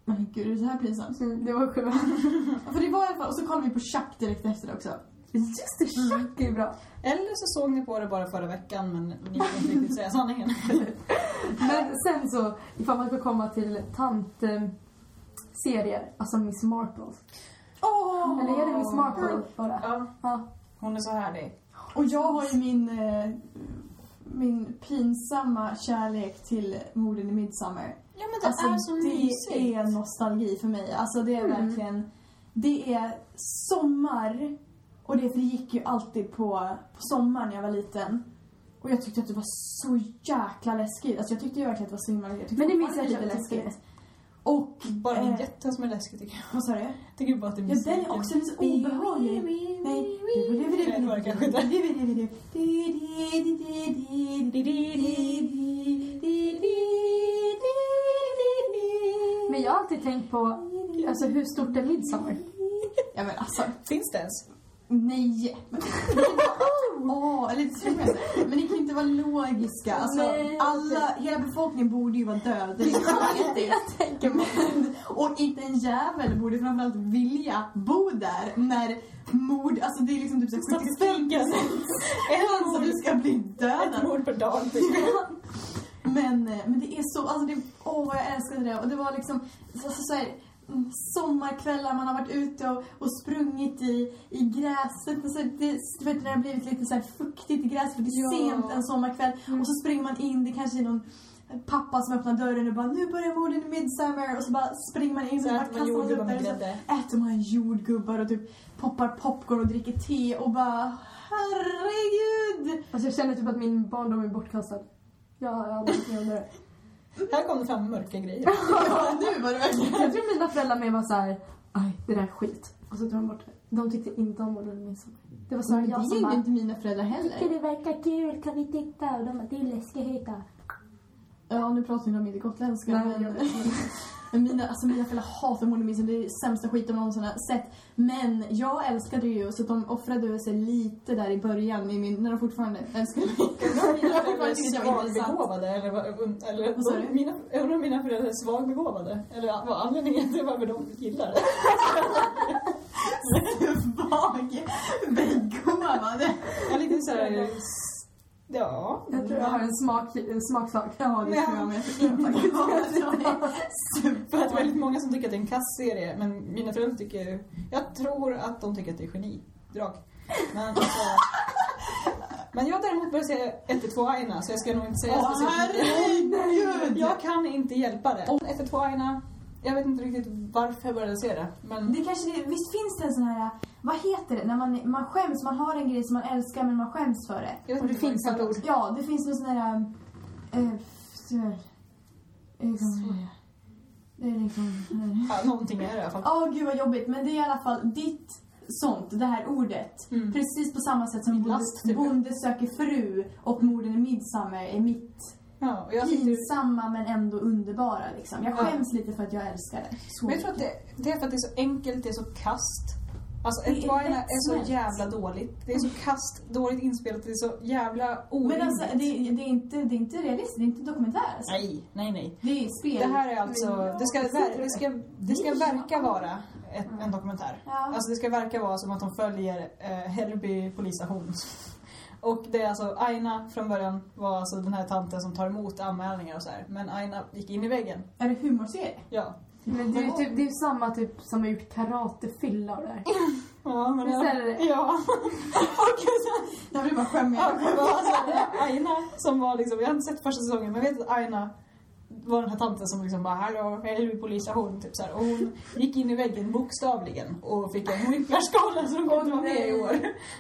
Speaker 2: Men gud, är det så här pinsamt?
Speaker 3: Mm, det var sjuan. [LAUGHS]
Speaker 2: För det var i alla fall, och så kollade vi på Chuck direkt efter det också.
Speaker 3: Just det, Chuck är bra.
Speaker 1: Eller så såg ni på det bara förra veckan men ni vill inte riktigt säga sanningen. [LAUGHS]
Speaker 3: Men sen så, ifall man ska komma till tant-serier, alltså Miss Marple.
Speaker 2: Åh!
Speaker 3: Eller är det Miss Marple bara?
Speaker 1: Ja,
Speaker 3: Ja.
Speaker 1: hon är så härlig.
Speaker 2: Och jag har ju min, eh, min pinsamma kärlek till morden i Midsommar.
Speaker 1: Ja men det
Speaker 2: Alltså
Speaker 1: är så
Speaker 2: det
Speaker 1: mysigt.
Speaker 2: är nostalgi för mig. Alltså det är
Speaker 3: Mm.
Speaker 2: verkligen, det är sommar och det, gick ju alltid på, på sommaren när jag var liten. Och jag tyckte att det var så jäkla läskigt. Alltså jag tyckte ju verkligen att det var så himla jag
Speaker 3: Men det minns jag
Speaker 2: lite
Speaker 3: tyckte.
Speaker 2: läskigt. Och,
Speaker 1: Bara
Speaker 2: eh,
Speaker 1: vinjetten som är läskig tycker jag.
Speaker 2: vad sa du?
Speaker 1: Tycker bara att det är
Speaker 2: Ja,
Speaker 1: musiken.
Speaker 2: den är också lite obehaglig. Nej.
Speaker 1: Nej, det var det kanske inte.
Speaker 3: Men jag har alltid tänkt på, alltså hur stort är Midsommar?
Speaker 2: Ja men alltså,
Speaker 1: Finns det ens?
Speaker 2: Nej. [LAUGHS] Åh, eller men det kan inte vara logiska. Alltså,
Speaker 3: Nej.
Speaker 2: alla, hela befolkningen borde ju vara död. Det är inte [LAUGHS]
Speaker 3: Jag tänker.
Speaker 2: Men, och inte en jävel borde framförallt vilja bo där när mord, alltså det är liksom typ så här 75 procent [LAUGHS] att du ska bli
Speaker 1: Ett
Speaker 2: dödad.
Speaker 1: mord per dag.
Speaker 2: Men, eh, men det är så, alltså det, åh vad jag älskade det. Och det var liksom, alltså så här, sommarkvällar, man har varit ute och, och sprungit i, i gräset. Och så, det, när det har blivit lite så här fuktigt i gräset för det är
Speaker 1: Ja.
Speaker 2: sent en sommarkväll. Och så springer man in, det kanske är någon pappa som öppnar dörren och bara nu börjar morden i Midsummer och så bara springer man in
Speaker 1: Så
Speaker 2: och bara kastar man upp där och så äter man jordgubbar och typ poppar popcorn och dricker te och bara herregud!
Speaker 3: Alltså jag känner typ att min barndom är bortkastad. Jag har aldrig varit med om det.
Speaker 1: Här kom det fram mörka grejer.
Speaker 2: Ja, [LAUGHS] nu var det verkligen
Speaker 3: Jag tror mina föräldrar med var såhär, aj det där är skit. Och så tog de bort det. De tyckte inte om morden i midsommar. Det var så
Speaker 2: Men
Speaker 3: jag
Speaker 2: det
Speaker 3: som bara,
Speaker 2: inte mina föräldrar
Speaker 3: tycker
Speaker 2: heller.
Speaker 3: det verkar kul, kan vi titta? Och de bara, det är läskigheter.
Speaker 2: Ja, nu pratar vi om inte gotländska.
Speaker 3: Nej,
Speaker 2: men. Men mina, alltså mina föräldrar hatar mordemisen. Det är det sämsta skit de någonsin har sett. Men jag älskade ju, så de offrade sig lite där i början, i min, när de fortfarande älskade mig. [LAUGHS]
Speaker 1: Mina föräldrar är
Speaker 2: tyckte jag var intressant.
Speaker 1: svagbegåvade eller, vad- eller
Speaker 2: Vad sa du?
Speaker 1: mina, jag undrar om mina föräldrar är svagbegåvade eller vad anledningen till varför de gillar det. [LAUGHS]
Speaker 2: Svag, begåvad.
Speaker 1: Jag är lite såhär, ja.
Speaker 3: Jag tror jag har en smak, smaksak.
Speaker 2: Ja, det jag med. Jag var
Speaker 1: För att det är väldigt många som tycker att det är en kass serie men mina föräldrar tycker, jag tror att de tycker att det är genidrag. Men, alltså, men jag däremot börjar se 1 2 Aina så jag ska nog inte säga speciellt mycket.
Speaker 2: herregud!
Speaker 1: Jag kan inte hjälpa det. 1 2 Aina, jag vet inte riktigt varför jag började se det. Men
Speaker 2: Det kanske det, visst finns det en sån här, vad heter det, när man, man skäms, man har en grej som man älskar men man skäms för det.
Speaker 1: jag vet
Speaker 3: det finns ett ord.
Speaker 2: Ja, det finns någon sån här... Äh, så det? Är liksom...
Speaker 1: Ja, någonting är det i alla fall.
Speaker 2: Åh gud vad jobbigt, men det är i alla fall ditt sånt, det här ordet.
Speaker 1: Mm.
Speaker 2: Precis på samma sätt som
Speaker 1: Min
Speaker 2: bonde,
Speaker 1: typ.
Speaker 2: bonde söker fru och morden i Midsummer är mitt
Speaker 1: Ja, och jag
Speaker 2: pinsamma men ändå underbara liksom. Jag
Speaker 1: Ja.
Speaker 2: skäms lite för att jag älskar det. Så
Speaker 1: men jag tror att det, det är för att det är så enkelt, det är så kast. Alltså,
Speaker 2: Det är
Speaker 1: är så jävla dåligt. Det är så kast, dåligt inspelat, det är så jävla orimligt.
Speaker 2: Men alltså, det, det, är inte, det är inte realistiskt, det är inte dokumentär. Alltså.
Speaker 1: Nej, nej, nej.
Speaker 2: Det är spel.
Speaker 1: Det här är alltså, det ska, det ska, det ska
Speaker 2: Ja.
Speaker 1: verka vara ett, en dokumentär.
Speaker 2: Ja.
Speaker 1: Alltså det ska verka vara som att de följer eh, Hällby polisstation. Och det är alltså, Aina från början var alltså den här tanten som tar emot anmälningar och så här. Men Aina gick in i väggen.
Speaker 2: Är det humorserie?
Speaker 1: Ja.
Speaker 3: Men det är ju typ, det är samma typ som har gjort karatefylla och det där. [LAUGHS]
Speaker 1: Ja, men
Speaker 3: Visst är det det?
Speaker 1: Ja. [LAUGHS] och sen,
Speaker 2: Jag blir bara skämmig.
Speaker 1: ja, det var alltså Aina som var liksom, jag har inte sett första säsongen men jag vet att Aina var den här tanten som liksom bara hallå, Hällby polisstation typ så här. Och hon gick in i väggen bokstavligen och fick en whiplash-skada så de kunde inte vara med i år.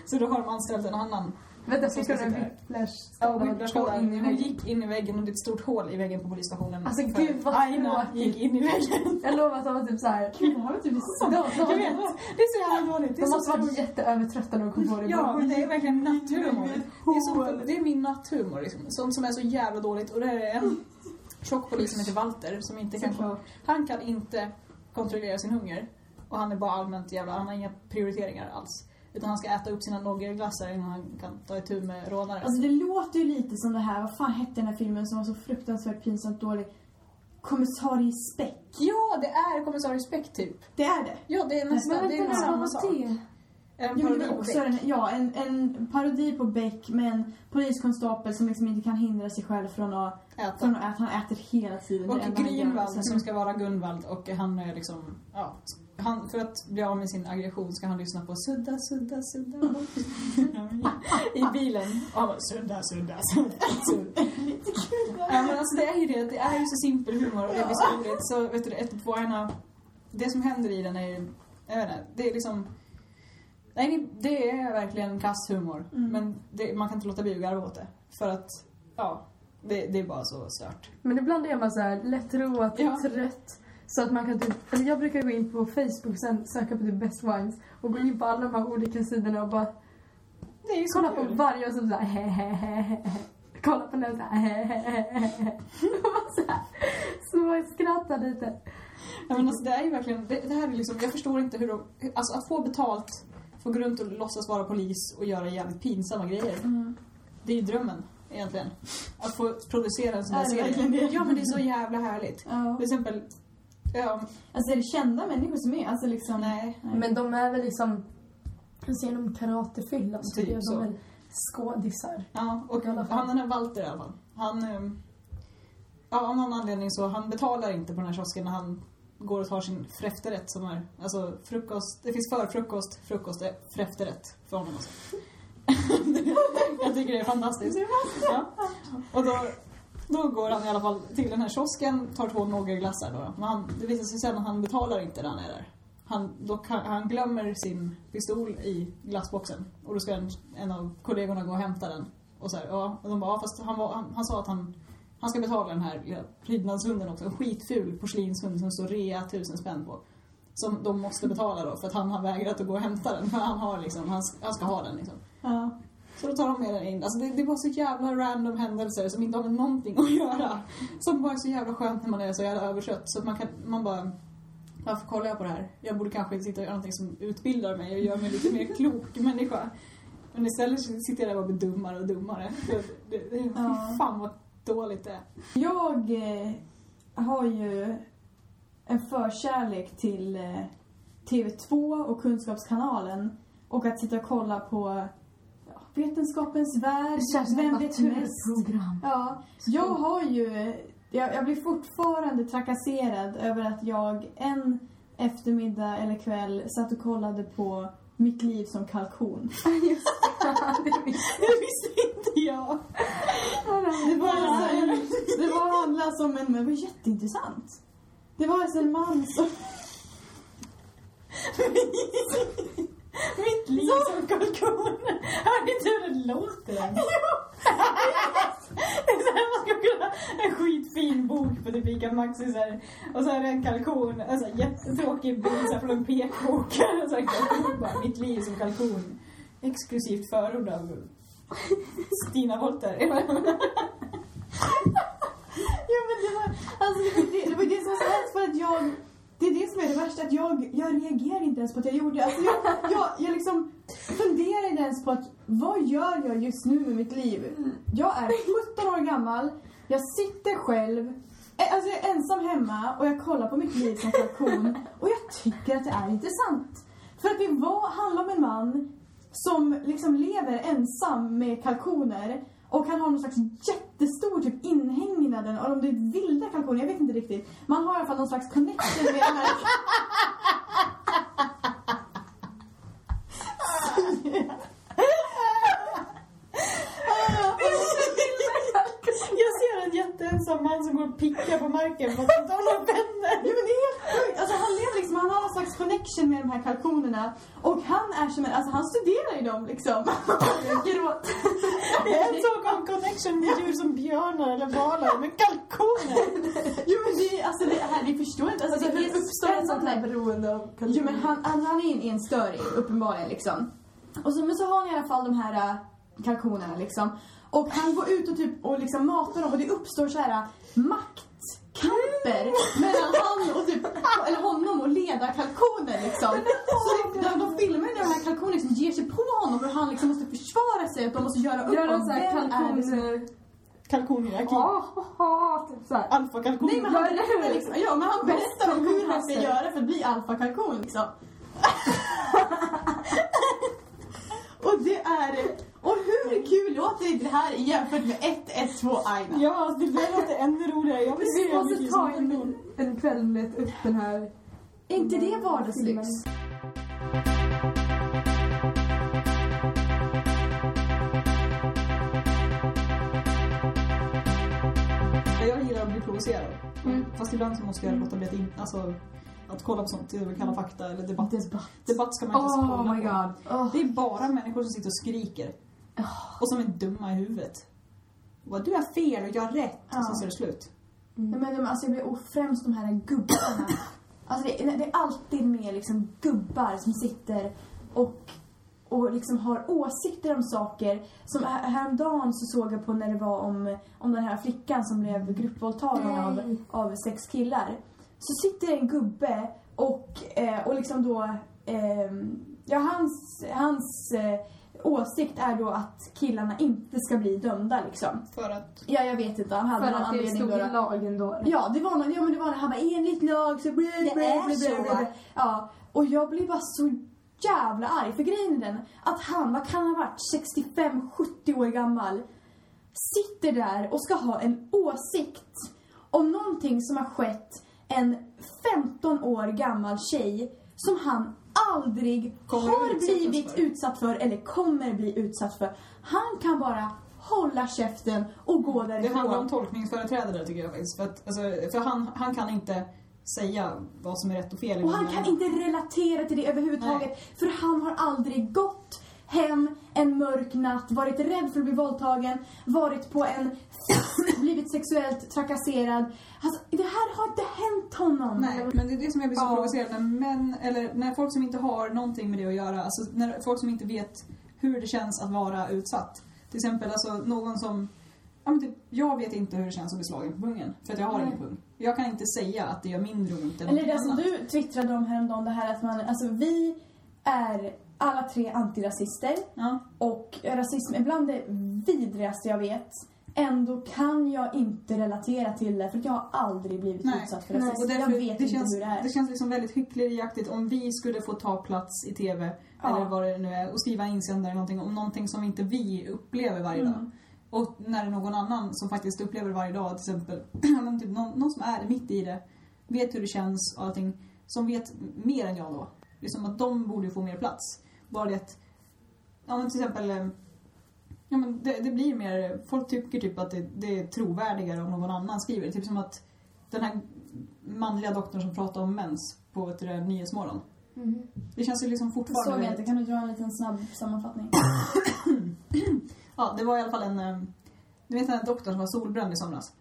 Speaker 1: Så då har de anställt en annan
Speaker 3: Vänta, fick hon en whiplash-skada?
Speaker 1: Hon gick in i väggen och det är ett stort hål i väggen på polisstationen.
Speaker 3: Alltså,
Speaker 1: För
Speaker 3: gud, vad
Speaker 1: Aina gick in i väggen. [LAUGHS]
Speaker 3: Jag lovar att de var typ såhär...
Speaker 2: Gud, det här var typ [LAUGHS]
Speaker 3: de,
Speaker 1: Jag vet, det är så jävla dåligt.
Speaker 3: De måste varit jätteövertrötta när de kom på det.
Speaker 1: Ja, men det är verkligen natthumor. Det är, så, det är min natthumor liksom. Sånt som är så jävla dåligt. Och det här är en tjock polis som heter Walter som inte kan... Han kan inte kontrollera sin hunger. Och han är bara allmänt jävla... Han har inga prioriteringar alls. Utan han ska äta upp sina noggerglassar innan han kan ta itu med rånaren.
Speaker 2: Alltså det låter ju lite som det här, vad fan hette den här filmen som var så fruktansvärt pinsamt dålig? Kommissarie Speck.
Speaker 1: Ja, det är kommissarie Speck typ.
Speaker 2: Det är det.
Speaker 1: Ja, det är nästan, det är samma sak.
Speaker 3: det?
Speaker 1: En
Speaker 2: Jo,
Speaker 1: parodi på Beck?
Speaker 2: en, ja, en, en parodi på Beck med en poliskonstapel som liksom inte kan hindra sig själv från att,
Speaker 1: Äta.
Speaker 2: från att äta. Han äter hela tiden.
Speaker 1: Och. Grünwald som ska vara Gunvald och han är liksom, ja. Han, för att bli av med sin aggression ska han lyssna på Sudda, sudda, sudda. [LAUGHS] I bilen. Och han bara sudda, sudda, sudda, sudda. [LAUGHS] Ja men alltså det är ju det, det är ju så simpel humor och det blir så roligt. Så vet du, ett på ena, det som händer i den är ju, jag vet inte, det är liksom Nej, det- är verkligen kass humor.
Speaker 2: Mm.
Speaker 1: Men det, man kan inte låta bli att garva åt det. För att, ja, det, det är bara så stört.
Speaker 3: Men ibland är man så här lättroat,
Speaker 1: Ja.
Speaker 3: trött. Så att man kan typ, eller jag brukar gå in på Facebook och sen söka på typ best wines och gå in på alla de här olika sidorna och bara
Speaker 1: Det är ju
Speaker 3: kolla på varje och så såhär hehehehe. Kolla på den såhär hehehehe. Så [LAUGHS] skrattar lite.
Speaker 1: Ja, men alltså, det är ju verkligen, det, det här är liksom, jag förstår inte hur de, alltså att få betalt, få gå runt och låtsas vara polis och göra jävligt pinsamma grejer.
Speaker 2: Mm.
Speaker 1: Det är ju drömmen, egentligen. Att få producera en sån här
Speaker 2: Är
Speaker 1: serie. Ja men det är så jävla härligt.
Speaker 2: Ja.
Speaker 1: Till exempel, ja,
Speaker 2: Alltså är det kända människor som är? Alltså liksom...
Speaker 1: nej.
Speaker 3: Men de är väl liksom, jag ser genom karatefyllan så
Speaker 1: Typ
Speaker 3: är de
Speaker 1: så.
Speaker 3: väl skådisar.
Speaker 1: Ja, och han den här Walter i alla fall. Han, ehm, ja av någon anledning så, han betalar inte på den här kiosken när han går och tar sin fräfterrätt som är, alltså frukost, det finns förfrukost, frukost är fräfterrätt för honom alltså. [LAUGHS] Jag tycker det är fantastiskt. Ja. Och då, då går han i alla fall till den här kiosken, tar två någelglassar då. Men han, det visar sig sen att han betalar inte när han är där. Han, då han glömmer sin pistol i glassboxen och då ska en, en av kollegorna gå och hämta den. Och så här, ja, och de bara, ja, fast han, var, han, han sa att han, han ska betala den här lilla prydnadshunden också. En skitful porslinshund som står rea tusen spänn på. Som de måste betala då för att han har vägrat att gå och hämta den. För han har liksom, han, han ska ha den liksom.
Speaker 2: Ja.
Speaker 1: Så då tar de med den in. Alltså det, det var så jävla random händelser som inte har med någonting att göra. Som bara är så jävla skönt när man är så jävla övertrött. Så att man kan, man bara... Varför kollar jag på det här? Jag borde kanske sitta och göra någonting som utbildar mig och gör mig lite mer klok människa. Men istället sitter jag där och blir dummare och dummare. Det, det, det,
Speaker 2: Ja.
Speaker 1: Fan vad dåligt det.
Speaker 2: Jag eh, har ju en förkärlek till eh, TV2 och Kunskapskanalen och att sitta och kolla på ja, Vetenskapens värld, Vem vet mest?
Speaker 3: program.
Speaker 2: Ja, jag har ju... Jag, jag blir fortfarande trakasserad över att jag en eftermiddag eller kväll satt och kollade på Mitt liv som kalkon. [LAUGHS]
Speaker 3: Just det, [LAUGHS] Det visste
Speaker 1: inte jag.
Speaker 2: Det var, alltså, en, det var handla som en... Det var jätteintressant. Det var alltså en man som...
Speaker 1: Mitt liv som kalkon. Hör ni inte hur det låter? [LAUGHS] Det är så här, man ska kunna en skitfin bok på typ Ica Maxi så här. Och så är det en kalkon, här jättetråkig bild så här, från en pekokare. Så här, kalkon bara, mitt liv som kalkon. Exklusivt förord av Stina Wolter.
Speaker 2: Ja, men det var, alltså, det, var det, det var det som var så hemskt för att jag... Det är det som är det värsta, att jag, jag reagerar inte ens på att jag gjorde det. Alltså, jag, jag, jag liksom funderar inte ens på att vad gör jag just nu med mitt liv? Jag är 17 år gammal, jag sitter själv, alltså jag är ensam hemma och jag kollar på mitt liv som kalkon och jag tycker att det är intressant. För att det var, handlar om en man som liksom lever ensam med kalkoner och han har någon slags jättestor typ inhägnad, och om det är vilda kalkoner, jag vet inte riktigt. Man har i alla fall någon slags connection med den här...
Speaker 1: Jag ser en jätteensam man som går och pickar på marken för att han inte har några vänner.
Speaker 2: Ja men det är helt sjukt. Alltså han lever liksom, han har någon slags connection med de här kalkonerna. Och han är som en, alltså han studerar ju dem liksom. [LAUGHS] Jag gråter.
Speaker 1: En sak om connection med djur som björnar eller valar, men kalkoner.
Speaker 2: Jo men det, är- alltså det här, det förstår inte. Alltså,
Speaker 3: Alltså
Speaker 2: det
Speaker 3: hur uppstår ett sånt här beroende av kalkon?
Speaker 2: Jo men han, han, han är en enstöring uppenbarligen liksom. Och så, men så har han i alla fall de här äh, kalkonerna liksom. Och han går ut och typ och liksom matar dem och det uppstår så här äh, maktkamper mellan han och typ, eller honom och ledarkalkoner liksom. Så de, de filmar när de här kalkonerna liksom ger sig på honom och han liksom måste försvara sig att de måste göra upp
Speaker 3: Gör
Speaker 2: om vem är det
Speaker 3: kalkon...
Speaker 1: Kalkonhierarki.
Speaker 3: Ja, haha, typ såhär.
Speaker 1: Alfakalkon.
Speaker 2: Nej men han berättar liksom, ja men han berättar om hur han ska göra för att bli alfakalkon liksom. [LAUGHS] det är! Och hur kul låter inte det här jämfört med 112 Aina?
Speaker 1: Ja, alltså, det där låter ännu roligare. Jag vill se
Speaker 3: Vi måste ta
Speaker 1: är
Speaker 3: en, en kväll leta upp den här.
Speaker 2: Är inte det vardagslyx?
Speaker 1: Jag gillar att bli provocerad.
Speaker 3: Mm.
Speaker 1: Fast ibland så måste jag låta bli att, in, alltså, att kolla på sånt. Det vill kalla fakta eller debatt.
Speaker 2: Debatt.
Speaker 1: Ska man inte
Speaker 2: Oh
Speaker 1: kolla
Speaker 2: my
Speaker 1: på.
Speaker 2: god. Oh.
Speaker 1: Det är bara människor som sitter och skriker. Och som är dumma i huvudet. Och bara, du har fel och jag har rätt. Och
Speaker 2: Ja.
Speaker 1: sen så är det slut.
Speaker 2: Nej, men, de- alltså, jag blir, och främst de här gubbarna. [LAUGHS] Alltså, det, det är alltid mer liksom, gubbar som sitter och, och liksom har åsikter om saker. Som här- häromdagen så såg jag på när det var om, om den här flickan som blev gruppvåldtagen av, av sex killar. Så sitter en gubbe och, eh, och liksom då... ehm, ja, hans, hans eh, åsikt är då att killarna inte ska bli dömda liksom.
Speaker 1: För att...
Speaker 2: Ja, jag vet inte. Han hade
Speaker 3: För
Speaker 2: någon
Speaker 3: att det stod
Speaker 2: då.
Speaker 3: i lagen då.
Speaker 2: Ja, det var någon, ja men det var när han bara enligt lag så blä,
Speaker 1: är
Speaker 2: blä,
Speaker 1: så.
Speaker 2: blä, blä. Ja, och jag blev bara så jävla arg. För grejen är den att han, vad kan han ha varit, 65-70 år gammal, sitter där och ska ha en åsikt om någonting som har skett en 15 år gammal tjej som han aldrig
Speaker 1: Kommer
Speaker 2: har blivit
Speaker 1: för.
Speaker 2: utsatt för eller kommer bli utsatt för. Han kan bara hålla käften och gå
Speaker 1: Det
Speaker 2: därifrån.
Speaker 1: handlar om tolkningsföreträdare där, tycker jag faktiskt. För, att, alltså, för han, han kan inte säga vad som är rätt och fel.
Speaker 2: Och han kan inte relatera till det överhuvudtaget. För han har aldrig gått hem en mörk natt, varit rädd för att bli våldtagen, varit på en [CLEARS THROAT] blivit sexuellt trakasserad. Alltså, det här har inte hänt honom.
Speaker 1: Nej, men det är det som jag blir så
Speaker 2: Ja.
Speaker 1: provocerad när män, eller när folk som inte har någonting med det att göra, alltså när folk som inte vet hur det känns att vara utsatt. Till exempel alltså någon som, ja men typ, jag vet inte hur det känns att bli slagen på pungen, för att jag har
Speaker 2: Nej.
Speaker 1: ingen pung. Jag kan inte säga att det gör mindre ont än
Speaker 2: Eller det som
Speaker 1: annat.
Speaker 2: du twittrade om häromdagen, det här att man, alltså vi är alla tre antirasister
Speaker 1: Ja,
Speaker 2: och rasism är bland det vidrigaste jag vet. Ändå kan jag inte relatera till det för jag har aldrig blivit
Speaker 1: Nej.
Speaker 2: utsatt för
Speaker 3: Nej.
Speaker 2: rasism.
Speaker 1: och därför,
Speaker 2: jag vet
Speaker 1: det,
Speaker 2: inte
Speaker 1: känns,
Speaker 2: hur det är.
Speaker 1: det känns liksom väldigt hyckleriaktigt om vi skulle få ta plats i TV,
Speaker 2: Ja.
Speaker 1: eller vad det nu är, och skriva insändare eller någonting om någonting som inte vi upplever varje dag.
Speaker 2: Mm.
Speaker 1: Och när det är någon annan som faktiskt upplever det varje dag, till exempel [CLEARS THROAT] typ någon, någon som är mitt i det, vet hur det känns och allting, som vet mer än jag då. Det är som att de borde få mer plats. Bara det att, ja men till exempel, eh, ja men det, det blir mer, folk tycker typ att det, det är trovärdigare om någon annan skriver. Typ som att den här manliga doktorn som pratar om mens på ett där Nyhetsmorgon.
Speaker 3: Mm.
Speaker 1: Det känns ju liksom fortfarande...
Speaker 2: såg jag inte. Kan du dra en liten snabb sammanfattning? [CLEARS THROAT]
Speaker 1: Ja, det var i alla fall en... eh, Du vet den här doktorn som var solbränd i somras?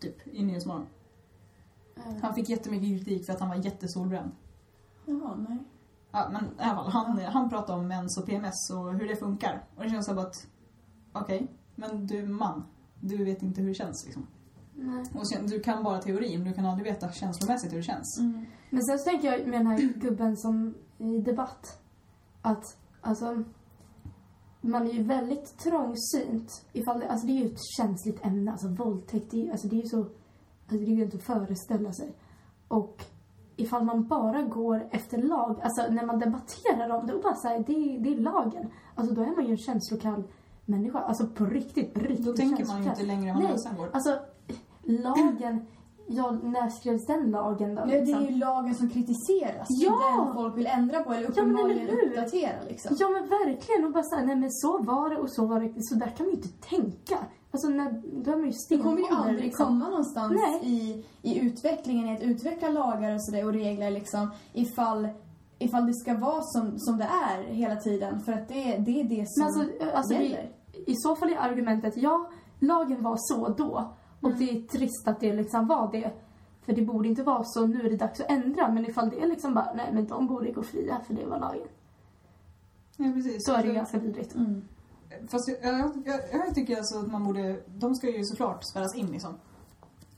Speaker 1: Typ, i Nyhetsmorgon. Han fick jättemycket kritik för att han var jättesolbränd.
Speaker 2: Jaha, nej.
Speaker 1: Ja, men i alla fall, han, han pratade om mens och PMS och hur det funkar. Och det känns som att, okej, men du är man. Du vet inte hur det känns liksom.
Speaker 3: Nej.
Speaker 1: Och sen, du kan bara teorin, du kan aldrig veta känslomässigt hur det känns.
Speaker 2: Mm.
Speaker 3: Men sen så tänker jag med den här gubben som i debatt. Att alltså. Man är ju väldigt trångsynt. Ifall det, alltså det är ju ett känsligt ämne. Alltså våldtäkt, det är, alltså det är ju så. Alltså det är ju inte att föreställa sig. Och ifall man bara går efter lag. Alltså när man debatterar om det och bara säger det, det är lagen. Alltså då är man ju en känslokall människa. Alltså på riktigt, riktigt
Speaker 1: Då tänker man ju inte längre än vad
Speaker 3: Nej,
Speaker 1: näsan går.
Speaker 3: Alltså lagen. Ja, när skrevs den lagen då?
Speaker 2: Ja, det
Speaker 3: liksom?
Speaker 2: är ju lagen som kritiseras.
Speaker 3: Ja!
Speaker 2: den folk vill ändra på eller
Speaker 3: Ja, men
Speaker 2: uppenbarligen
Speaker 3: hur?
Speaker 2: uppdatera liksom.
Speaker 3: Ja men verkligen. Och bara såhär, nej men så var det och så var det. Så där kan man ju inte tänka. Alltså när, då är ju
Speaker 2: Det kommer ju aldrig
Speaker 3: liksom.
Speaker 2: komma någonstans
Speaker 3: Nej.
Speaker 2: i, i utvecklingen, i att utveckla lagar och, så där, och regler liksom, ifall, ifall det ska vara som, som det är hela tiden. För att det, det är det som
Speaker 3: alltså, alltså
Speaker 2: gäller.
Speaker 3: det, i så fall är argumentet, ja, lagen var så då. Och
Speaker 2: Mm.
Speaker 3: det är trist att det liksom var det. För det borde inte vara så, nu är det dags att ändra. Men ifall det är liksom bara, nej men de borde gå fria för det var lagen.
Speaker 1: Ja, precis.
Speaker 3: Så är det ganska vidrigt.
Speaker 2: Mm.
Speaker 1: Fast jag, jag, jag, jag tycker alltså att man borde, de ska ju såklart spärras in liksom.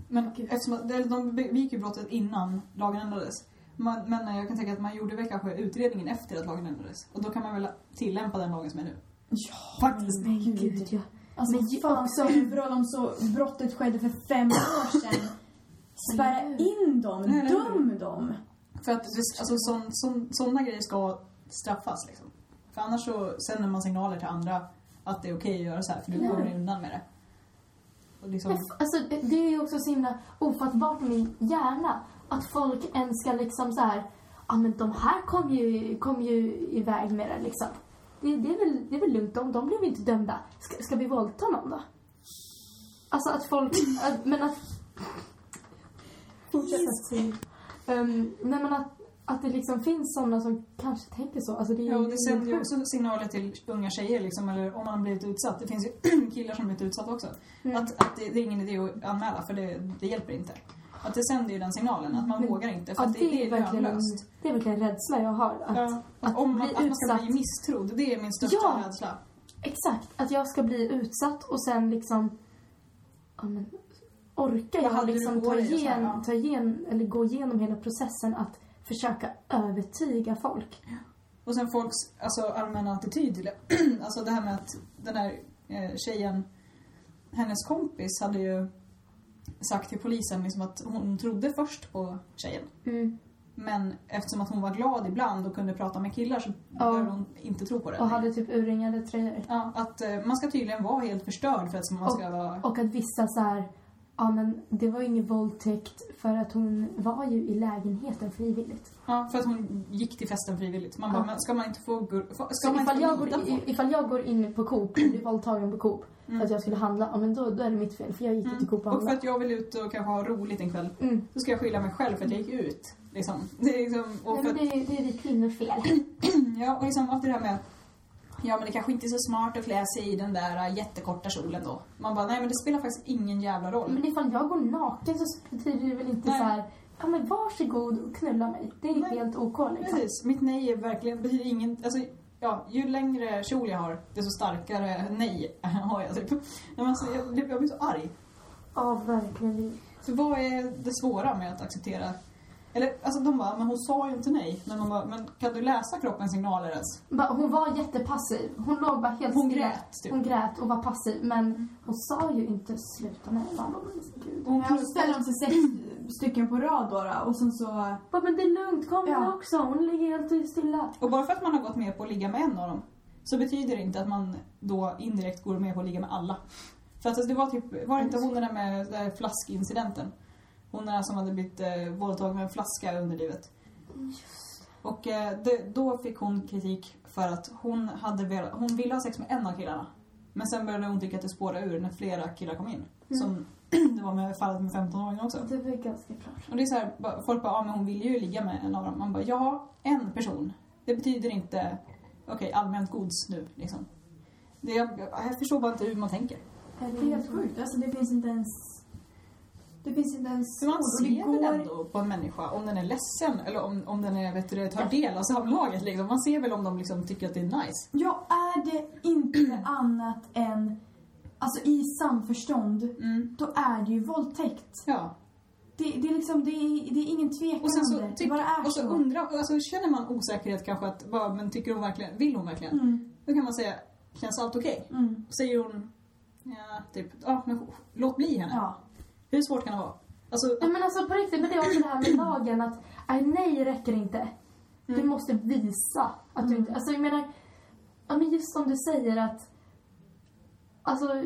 Speaker 1: Men eftersom att, eller de begick ju brottet innan lagen ändrades. Man, men eh, jag kan tänka att man gjorde väl kanske utredningen efter att lagen ändrades. Och då kan man väl tillämpa den lagen som är nu.
Speaker 2: Ja,
Speaker 1: Faktiskt.
Speaker 2: men
Speaker 3: gud, ja.
Speaker 2: Alltså
Speaker 3: Men
Speaker 2: fan
Speaker 3: också-
Speaker 2: roll om så brottet skedde för fem år sedan? Spärra in dem,
Speaker 1: Nej, nej,
Speaker 2: döm dem.
Speaker 1: För att alltså, såna grejer ska straffas liksom. För annars så sänder man signaler till andra att det är okej att göra så här för du
Speaker 3: Ja.
Speaker 1: kommer undan med det. Och liksom,
Speaker 3: Alltså, det- är ju också så himla ofattbart i min hjärna att folk ens ska liksom så här, ja men de här kom ju, kom ju iväg med det liksom. Det, det, är, väl, det är väl lugnt, de, de blev ju inte dömda. Ska, ska vi våldta någon då? Alltså att folk, att, men att... Fortsätt. Um, nej men att, att det liksom finns sådana som kanske tänker så. Alltså det är
Speaker 1: ja, och det sänder ju också signaler till unga tjejer liksom, eller om man har blivit utsatt. Det finns ju [CLEARS THROAT] killar som blivit utsatta också.
Speaker 3: Mm.
Speaker 1: Att, att det, det är ingen idé att anmäla för det, det hjälper inte. Att det sänder ju den signalen, att man
Speaker 3: Men-
Speaker 1: vågar inte för
Speaker 3: Ja,
Speaker 1: att det, är
Speaker 3: verkligen en,
Speaker 1: lönlöst.
Speaker 3: det är verkligen en rädsla jag har. Att,
Speaker 1: Ja, att, om
Speaker 3: bli
Speaker 1: att man ska bli misstrodd, det är min största
Speaker 3: Ja.
Speaker 1: rädsla.
Speaker 3: Exakt, att jag ska bli utsatt och sen liksom... Ja, men, orkar jag
Speaker 1: du
Speaker 3: liksom ta igen, ta igen, eller gå igenom hela processen att försöka övertyga folk?
Speaker 1: Och sen folks alltså, allmänna attityd till det. [CLEARS THROAT] alltså det här med att den här eh, tjejen, hennes kompis hade ju sagt till polisen liksom att hon trodde först på tjejen.
Speaker 3: Mm.
Speaker 1: Men eftersom att hon var glad ibland och kunde prata med killar så
Speaker 3: Ja.
Speaker 1: började hon inte tro på det.
Speaker 3: Och hade typ urringade tröjor.
Speaker 1: Ja, att eh, man ska tydligen vara helt förstörd för att man ska vara...
Speaker 3: Och att vissa så här, ja men det var ingen våldtäkt för att hon var ju i lägenheten frivilligt.
Speaker 1: Ja, för att hon gick till festen frivilligt. Man bara,
Speaker 3: Ja.
Speaker 1: men ska man inte få... Ska
Speaker 3: Så
Speaker 1: man
Speaker 3: ifall
Speaker 1: inte
Speaker 3: jag, går, i- ifall jag går in på Coop och [CLEARS THROAT] blir våldtagen på Coop
Speaker 1: Mm.
Speaker 3: för att jag skulle handla, ja men då, då är det mitt fel för jag gick inte till Coop och
Speaker 1: Och för
Speaker 3: handlade.
Speaker 1: att jag vill ut och kanske ha roligt en kväll.
Speaker 3: Mm.
Speaker 1: Då ska jag skylla mig själv för att jag gick ut. Liksom. [LAUGHS] Det är liksom... Och
Speaker 3: Nej,
Speaker 1: för
Speaker 3: men det, är- det är vi kvinnors fel.
Speaker 1: Ja, och liksom allt det där med Ja, men det kanske inte är så smart att klä sig i den där äh, jättekorta kjolen då. Man bara, nej men det spelar faktiskt ingen jävla roll.
Speaker 3: Men ifall jag går naken så betyder det väl inte
Speaker 1: Nej.
Speaker 3: så här, ja men varsågod och knulla mig. Det är
Speaker 1: Nej.
Speaker 3: helt OK liksom.
Speaker 1: Precis, mitt nej är verkligen, betyder ingen, alltså ja, ju längre kjol jag har, desto starkare nej [LAUGHS] har jag typ. Nej, men alltså, jag, blir- jag blir så arg.
Speaker 3: Ja, verkligen.
Speaker 1: För vad är det svåra med att acceptera eller alltså de bara, men hon sa ju inte nej. Men man bara, men kan du läsa kroppens signaler ens?
Speaker 3: Ba- Hon var jättepassiv. Hon låg bara helt
Speaker 1: Hon
Speaker 3: stilla.
Speaker 1: grät typ.
Speaker 3: Hon grät och var passiv. Men hon sa ju inte sluta bara, men gud.
Speaker 1: Hon
Speaker 2: Ja, så ställer de sig sex stycken på rad då, då och sen så...
Speaker 3: Bara, men det är lugnt, kom
Speaker 2: Ja.
Speaker 3: nu också. Hon ligger helt stilla.
Speaker 1: Och bara för att man har gått med på att ligga med en av dem så betyder det inte att man då indirekt går med på att ligga med alla. För att alltså, det var typ, var det inte hon den där med den där flaskincidenten? Hon den där som hade blivit eh, våldtagen med en flaska i underlivet. Och eh, det, då fick hon kritik för att hon hade velat, hon ville ha sex med en av killarna. Men sen började hon tycka att det spårade ur när flera killar kom in.
Speaker 3: Mm.
Speaker 1: Som [CLEARS THROAT] det var med fallet med 15-åringen också.
Speaker 3: Det var ganska klart.
Speaker 1: Och det är så här, folk bara, ja men hon vill ju ligga med en av dem. Man bara, ja, en person. Det betyder inte, okej, allmänt gods nu liksom. Det, jag, jag förstår bara inte hur man tänker.
Speaker 2: Det är helt sjukt. Alltså det finns inte ens... Det finns inte ens
Speaker 1: För man ser väl
Speaker 2: går-
Speaker 1: ändå på en människa om den är ledsen eller om, om den är, vet du, tar del av samlaget liksom. Man ser väl om de liksom tycker att det är nice.
Speaker 2: Ja, är det inte annat än... Alltså i samförstånd,
Speaker 1: Mm.
Speaker 2: då är det ju våldtäkt.
Speaker 1: Ja.
Speaker 2: Det, det är liksom, det är, det är ingen tvekan
Speaker 1: Och sen så,
Speaker 2: det. Det
Speaker 1: tyck,
Speaker 2: bara är
Speaker 1: och så
Speaker 2: så.
Speaker 1: undrar, alltså känner man osäkerhet kanske att, bara, men tycker hon verkligen, vill hon verkligen?
Speaker 2: Mm,
Speaker 1: Då kan man säga, känns allt okej?
Speaker 2: mm,
Speaker 1: Säger hon, ja, typ, ja men låt bli henne.
Speaker 2: ja.
Speaker 1: Hur svårt kan det vara? Alltså,
Speaker 3: Ja, men alltså på riktigt, men det är också det här med lagen att nej, nej räcker inte. Du
Speaker 1: Mm.
Speaker 3: måste visa att du
Speaker 2: Mm.
Speaker 3: inte... Alltså jag menar, ja, men just som du säger att... Alltså,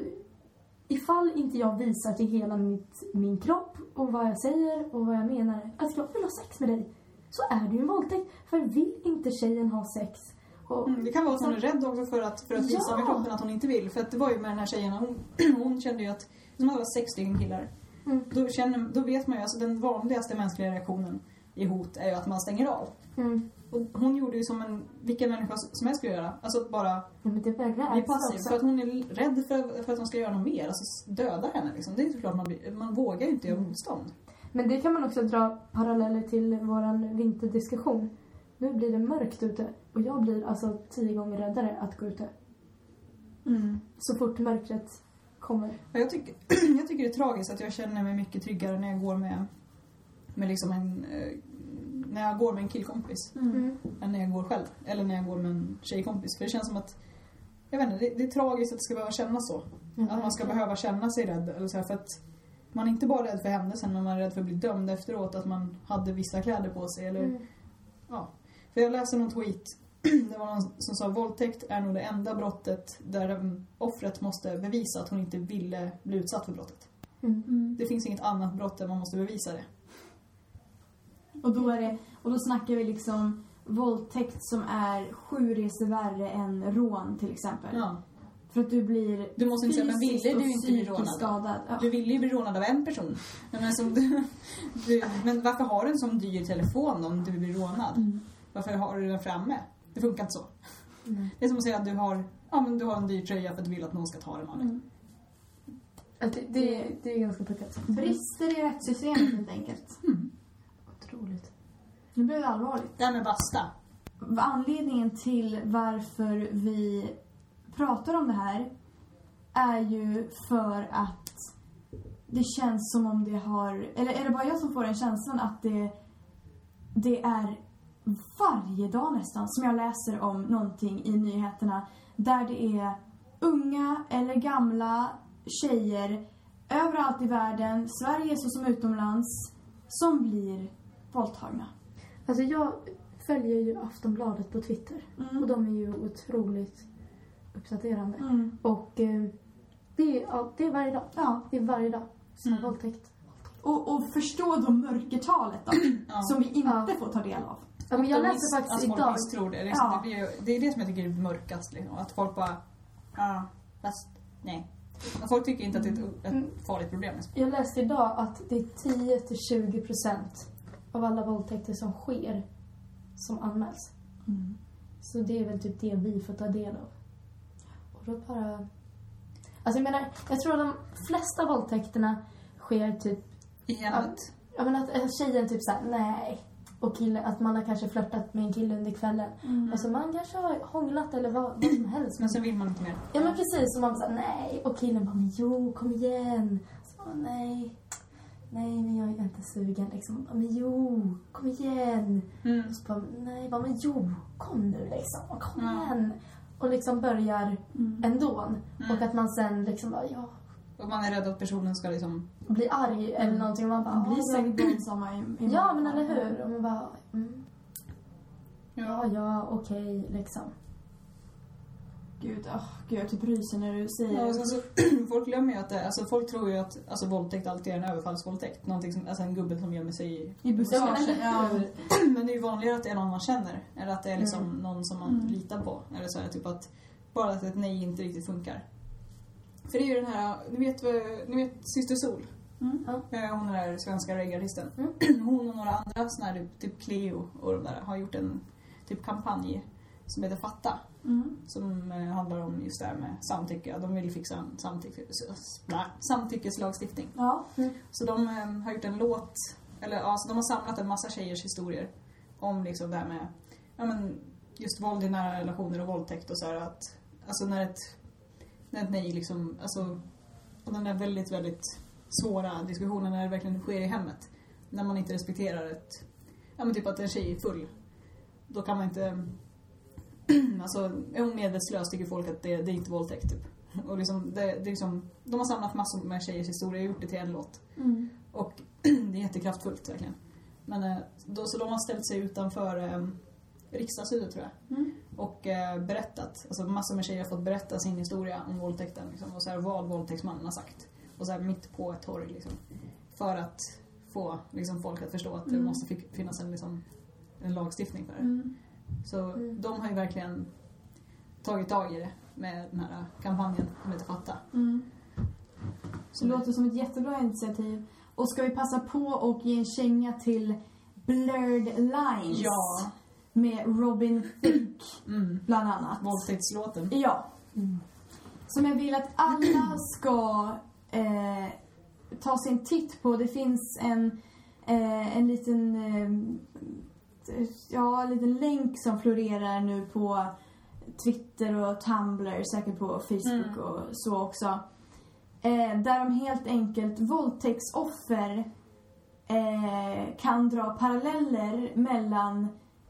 Speaker 3: ifall inte jag visar till hela mitt, min kropp och vad jag säger och vad jag menar att jag vill ha sex med dig så är det ju en våldtäkt. För vill inte tjejen ha sex och...
Speaker 1: Mm, det kan vara att hon är rädd också för att, för att visa
Speaker 3: Ja.
Speaker 1: med kroppen att hon inte vill. För att det var ju med den här tjejen, hon, hon kände ju att, som hade sex stycken killar.
Speaker 3: Mm.
Speaker 1: Då, känner, då vet man ju, alltså den vanligaste mänskliga reaktionen i hot är ju att man stänger av.
Speaker 3: Mm.
Speaker 1: Och hon gjorde ju som en, vilken människa som helst skulle göra. Alltså att bara
Speaker 3: Ja,
Speaker 1: bli passiv.
Speaker 3: också.
Speaker 1: För att hon är rädd för, för att de ska göra något mer. Alltså döda henne liksom. Det är såklart man man vågar ju inte göra motstånd.
Speaker 3: Men det kan man också dra paralleller till våran vinterdiskussion. Nu blir det mörkt ute och jag blir alltså tio gånger räddare att gå ute.
Speaker 2: Mm.
Speaker 3: Så fort mörkret kommer.
Speaker 1: Ja, Jag tycker, [CLEARS THROAT] jag tycker det är tragiskt att jag känner mig mycket tryggare när jag går med, med liksom en, eh, när jag går med en killkompis
Speaker 2: Mm.
Speaker 1: än när jag går själv. Eller när jag går med en tjejkompis. För det känns som att, jag vet inte, det, det är tragiskt att det ska behöva kännas så. Att man ska behöva känna sig rädd. Eller så här, för att man är inte bara rädd för händelsen, men man är rädd för att bli dömd efteråt. Att man hade vissa kläder på sig eller
Speaker 3: Mm.
Speaker 1: Ja. För jag läste någon tweet det var någon som sa våldtäkt är nog det enda brottet där offret måste bevisa att hon inte ville bli utsatt för brottet.
Speaker 3: Mm.
Speaker 1: Det finns inget annat brott där man måste bevisa det.
Speaker 2: Och då är det, och då snackar vi liksom våldtäkt som är sju resor värre än rån till exempel.
Speaker 1: Ja.
Speaker 2: För att du blir
Speaker 1: Du måste inte säga, men ville du inte bli rånad?
Speaker 2: skadad. Ja.
Speaker 1: Du ville ju bli rånad av en person. Men, alltså, du, du, men varför har du en sån dyr telefon om du blir rånad?
Speaker 2: Mm.
Speaker 1: Varför har du den framme? Det funkar inte så.
Speaker 3: Nej.
Speaker 1: Det är som att säga att du har, ja, men du har en dyr tröja för att du vill att någon ska ta den av dig.
Speaker 2: Mm.
Speaker 3: Det, det, det är ganska puckat.
Speaker 2: Brister i rättssystemet helt enkelt.
Speaker 3: Otroligt.
Speaker 2: Nu blev det allvarligt.
Speaker 1: Det här med basta.
Speaker 2: Anledningen till varför vi pratar om det här är ju för att det känns som om det har... Eller är det bara jag som får den känslan att det, det är varje dag nästan som jag läser om någonting i nyheterna där det är unga eller gamla tjejer överallt i världen, Sverige såsom utomlands, som blir våldtagna.
Speaker 3: Alltså jag följer ju Aftonbladet på Twitter.
Speaker 2: Mm.
Speaker 3: Och de är ju otroligt uppdaterande.
Speaker 2: Mm.
Speaker 3: Och eh, det, är, ja, det är varje dag.
Speaker 2: Ja.
Speaker 3: Det är varje dag. Så
Speaker 1: Mm.
Speaker 3: våldtäkt.
Speaker 2: Och, och förstå då mörkertalet då, [CLEARS THROAT] som vi inte
Speaker 3: Ja.
Speaker 2: får ta del av.
Speaker 3: Ja, men jag läste faktiskt
Speaker 1: alltså, folk
Speaker 3: idag.
Speaker 1: misstror det. Liksom,
Speaker 2: Ja.
Speaker 1: det, blir det är det som jag tycker är mörkast. Liksom. Att folk bara, ja, fast nej. Men folk tycker inte att det är ett,
Speaker 3: Mm.
Speaker 1: ett farligt problem. Liksom.
Speaker 3: Jag läste idag att det är 10-20 procent av alla våldtäkter som sker som anmäls. Så det är väl typ det vi får ta del av. Och då bara... Alltså jag menar, jag tror att de flesta våldtäkterna sker typ...
Speaker 1: I hemmet.
Speaker 3: Menar att att tjejen typ såhär, nej. Och killen, att man har kanske flörtat med en kille under kvällen. Alltså man kanske har hånglat eller vad, vad som helst.
Speaker 1: Men sen vill man inte mer.
Speaker 3: Ja men precis, och man såhär, nej. Och killen bara, men jo, kom igen. Så, nej. Nej, men jag är inte sugen liksom. Men jo, kom igen.
Speaker 1: Mm.
Speaker 3: Och så bara, nej, bara, men jo, kom nu liksom. Kom igen. Och liksom börjar
Speaker 2: Mm.
Speaker 3: ändå.
Speaker 1: Mm.
Speaker 3: Och att man sen liksom bara, ja,
Speaker 1: Och man är rädd att personen ska liksom...
Speaker 3: blir arg eller någonting. Och man bara,
Speaker 2: Man blir
Speaker 3: "Ja,
Speaker 2: säkert våldsamma i, i
Speaker 3: Ja, men eller hur? Och man bara, mm, ja, ja, okej, liksom.
Speaker 2: Gud, oh, gud, jag typ ryser när du säger
Speaker 1: Ja, och
Speaker 2: det.
Speaker 1: sen så, [CLEARS THROAT] folk glömmer ju att det, alltså folk tror ju att alltså, våldtäkt alltid är en överfallsvåldtäkt. Någonting som, alltså en gubbe som gömmer sig i...
Speaker 2: I buskagen.
Speaker 3: Ja,
Speaker 2: Ja. [CLEARS THROAT]
Speaker 1: Men det är ju vanligare att det är någon man känner. Eller att det är liksom
Speaker 3: Mm.
Speaker 1: någon som man
Speaker 2: Mm.
Speaker 1: litar på. Eller så är det typ att bara att ett nej inte riktigt funkar. För det är ju den här, ni vet, ni vet Syster Sol?
Speaker 2: Mm.
Speaker 3: Ja.
Speaker 1: Eh, Hon är den där svenska reggaeartisten.
Speaker 3: Mm. [CLEARS THROAT]
Speaker 1: Hon och några andra såna här, typ, typ Cleo och de där har gjort en typ kampanj som heter Fatta.
Speaker 2: Mm.
Speaker 1: Som eh, handlar om just det här med samtycke. De vill fixa en samtycke, samtyckeslagstiftning.
Speaker 2: Ja.
Speaker 1: Så de eh, har gjort en låt, eller ja, så de har samlat en massa tjejers historier om liksom det här med, ja men just våld i nära relationer och våldtäkt och så här att, alltså när ett, när ett nej liksom, alltså, och den där väldigt, väldigt svåra diskussionen när det verkligen sker i hemmet. När man inte respekterar ett, ja men typ att en tjej är full. Då kan man inte, [CLEARS THROAT] alltså är hon medvetslös tycker folk att det, det är inte våldtäkt typ. Och liksom, det, det liksom, de har samlat massor med tjejers historier och gjort det till en låt.
Speaker 2: Mm.
Speaker 1: Och [CLEARS THROAT] det är jättekraftfullt verkligen. Men eh, då, så de har ställt sig utanför eh, riksdagshuset tror jag.
Speaker 2: Mm.
Speaker 1: Och eh, berättat, alltså massor med tjejer har fått berätta sin historia om våldtäkten liksom, och så här, vad våldtäktsmannen har sagt. Och så här mitt på ett torg liksom. För att få liksom, folk att förstå att det
Speaker 2: Mm.
Speaker 1: måste fi- finnas en, liksom, en lagstiftning för det.
Speaker 2: Mm.
Speaker 1: Så
Speaker 3: Mm.
Speaker 1: de har ju verkligen tagit tag i det med den här kampanjen som heter Fatta.
Speaker 2: Mm. Det
Speaker 1: Som
Speaker 2: låter som ett jättebra initiativ. Och ska vi passa på och ge en känga till Blurred Lines
Speaker 1: Ja,
Speaker 2: med Robin Thicke
Speaker 1: mm.
Speaker 2: bland annat.
Speaker 1: våldtäktslåten.
Speaker 2: Ja.
Speaker 3: Mm.
Speaker 2: Som jag vill att alla ska eh, ta sin titt på. Det finns en, eh, en liten eh, ja, en liten länk som florerar nu på Twitter och Tumblr, säkert på Facebook
Speaker 1: Mm.
Speaker 2: och så också. Eh, där de helt enkelt våldtäktsoffer eh, kan dra paralleller mellan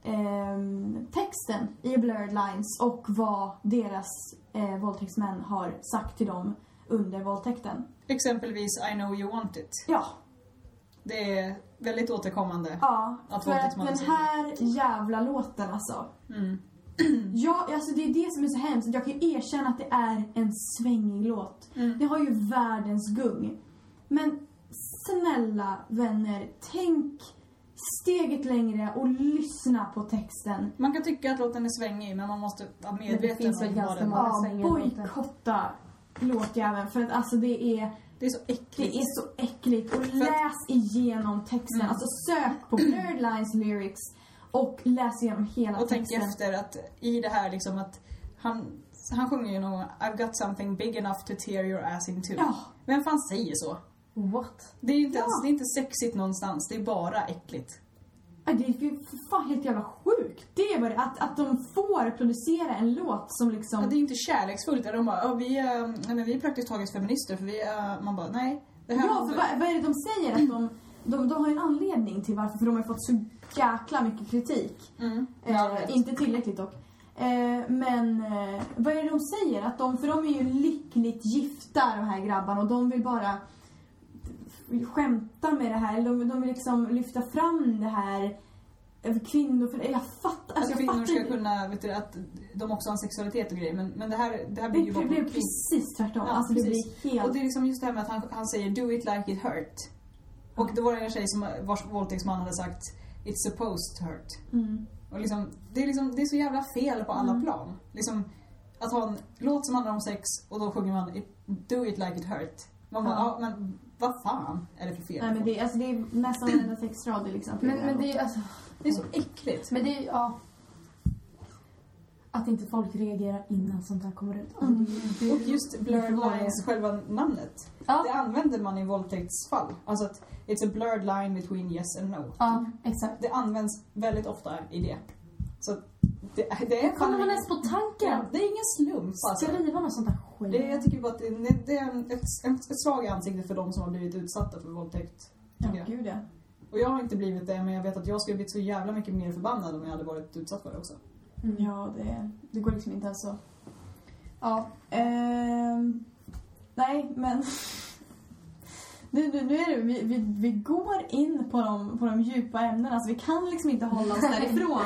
Speaker 2: ehm, texten i Blurred Lines och vad deras eh, våldtäktsmän har sagt till dem under våldtäkten.
Speaker 1: Exempelvis I know you want it.
Speaker 2: Ja,
Speaker 1: Det är väldigt återkommande.
Speaker 2: ja
Speaker 1: Att
Speaker 2: för att den här jävla låten alltså.
Speaker 1: Mm. [CLEARS THROAT]
Speaker 2: Ja, alltså det är det som är så hemskt. Jag kan ju erkänna att det är en svängig låt.
Speaker 1: Mm.
Speaker 2: Det har ju världens gung. Men snälla vänner, tänk steget längre och lyssna på texten.
Speaker 1: Man kan tycka att låten är svängig men man måste vara
Speaker 3: det
Speaker 1: medveten
Speaker 3: finns väl
Speaker 1: om
Speaker 3: ganska
Speaker 1: vad den
Speaker 3: många
Speaker 1: var.
Speaker 2: Ja,
Speaker 3: svängiga låtar.
Speaker 2: bojkotta låtjäveln för att alltså det är,
Speaker 1: Det är så äckligt.
Speaker 2: det är så äckligt. Och
Speaker 1: att-
Speaker 2: läs igenom texten.
Speaker 1: Mm.
Speaker 2: Alltså sök på Blurred Lines lyrics och läs igenom hela
Speaker 1: Och tänk
Speaker 2: texten.
Speaker 1: efter att i det här liksom att han, han sjunger ju nog I've got something big enough to tear your ass into.
Speaker 2: Ja,
Speaker 1: Vem fan säger så?
Speaker 3: What?
Speaker 1: Det är, inte
Speaker 2: Ja.
Speaker 1: ens, det är inte sexigt någonstans, det är bara äckligt.
Speaker 2: Ja, Det är ju fan helt jävla sjukt. Det är det att, att de får producera en låt som liksom...
Speaker 1: Ja, det är inte kärleksfullt. De bara, ja, vi, är, nej, men vi är praktiskt taget feminister för vi är, man bara, nej. Det här
Speaker 2: ja, för vad, vad är det de säger? Att de, de, de har ju en anledning till varför, för de har fått så jäkla mycket kritik.
Speaker 1: Mm. Ja, jag
Speaker 2: Eh, inte tillräckligt dock. Eh, men eh, vad är det de säger? Att de, för de är ju lyckligt gifta de här grabbarna och de vill bara skämta med det här. De, de vill liksom lyfta fram det här över kvinnor. För jag fattar, alltså
Speaker 1: att
Speaker 2: jag
Speaker 1: kvinnor
Speaker 2: fattar
Speaker 1: ska kunna, vet du, att de också har en sexualitet och grejer. Men, men det här, det här bygger ju
Speaker 2: Det
Speaker 1: bara
Speaker 2: blev
Speaker 1: kvinn-
Speaker 2: precis tvärtom.
Speaker 1: Ja,
Speaker 2: alltså det
Speaker 1: precis.
Speaker 2: blir helt...
Speaker 1: Och det är liksom just det här med att han, han säger do it like it hurt. Och det var en tjej som, vars våldtäktsman hade sagt it's supposed to hurt.
Speaker 2: Mm.
Speaker 1: Och liksom, det, är liksom, det är så jävla fel på alla
Speaker 2: Mm.
Speaker 1: plan. Liksom, att ha en låt som handlar om sex och då sjunger man do it like it hurt. Man bara,
Speaker 2: Ja.
Speaker 1: ja. men vad fan är det för fel?
Speaker 2: Nej men det, alltså, det är nästan en textrad liksom.
Speaker 3: Men, men det är alltså...
Speaker 1: det är [CLEARS THROAT] så äckligt.
Speaker 3: Men det är ja... Att inte folk reagerar innan sånt här kommer ut.
Speaker 2: Mm.
Speaker 3: det, det,
Speaker 1: Och just blurred lines, själva namnet.
Speaker 3: Ja.
Speaker 1: Det använder man i våldtäktsfall. Alltså att it's a blurred line between yes and no.
Speaker 3: Ja, exakt.
Speaker 1: Det används väldigt ofta i det. Så det, det är
Speaker 3: kommer man ens på tanken?
Speaker 1: Det är ingen slump alltså.
Speaker 3: Skriva något sånt där skit.
Speaker 1: Det, jag tycker bara att det, det är en- ett, ett, slag i ansiktet för de som har blivit utsatta för våldtäkt.
Speaker 2: Ja,
Speaker 1: jag.
Speaker 2: gud ja.
Speaker 1: Och jag har inte blivit det, men jag vet att jag skulle blivit så jävla mycket mer förbannad om jag hade varit utsatt för det också.
Speaker 3: Mm.
Speaker 2: Ja, det, det går liksom inte ens så. Ja. ehm, nej, men... [LAUGHS] Nu, nu, nu är det, vi, vi, vi går in på de, på de djupa ämnena, alltså vi kan liksom inte hålla oss därifrån.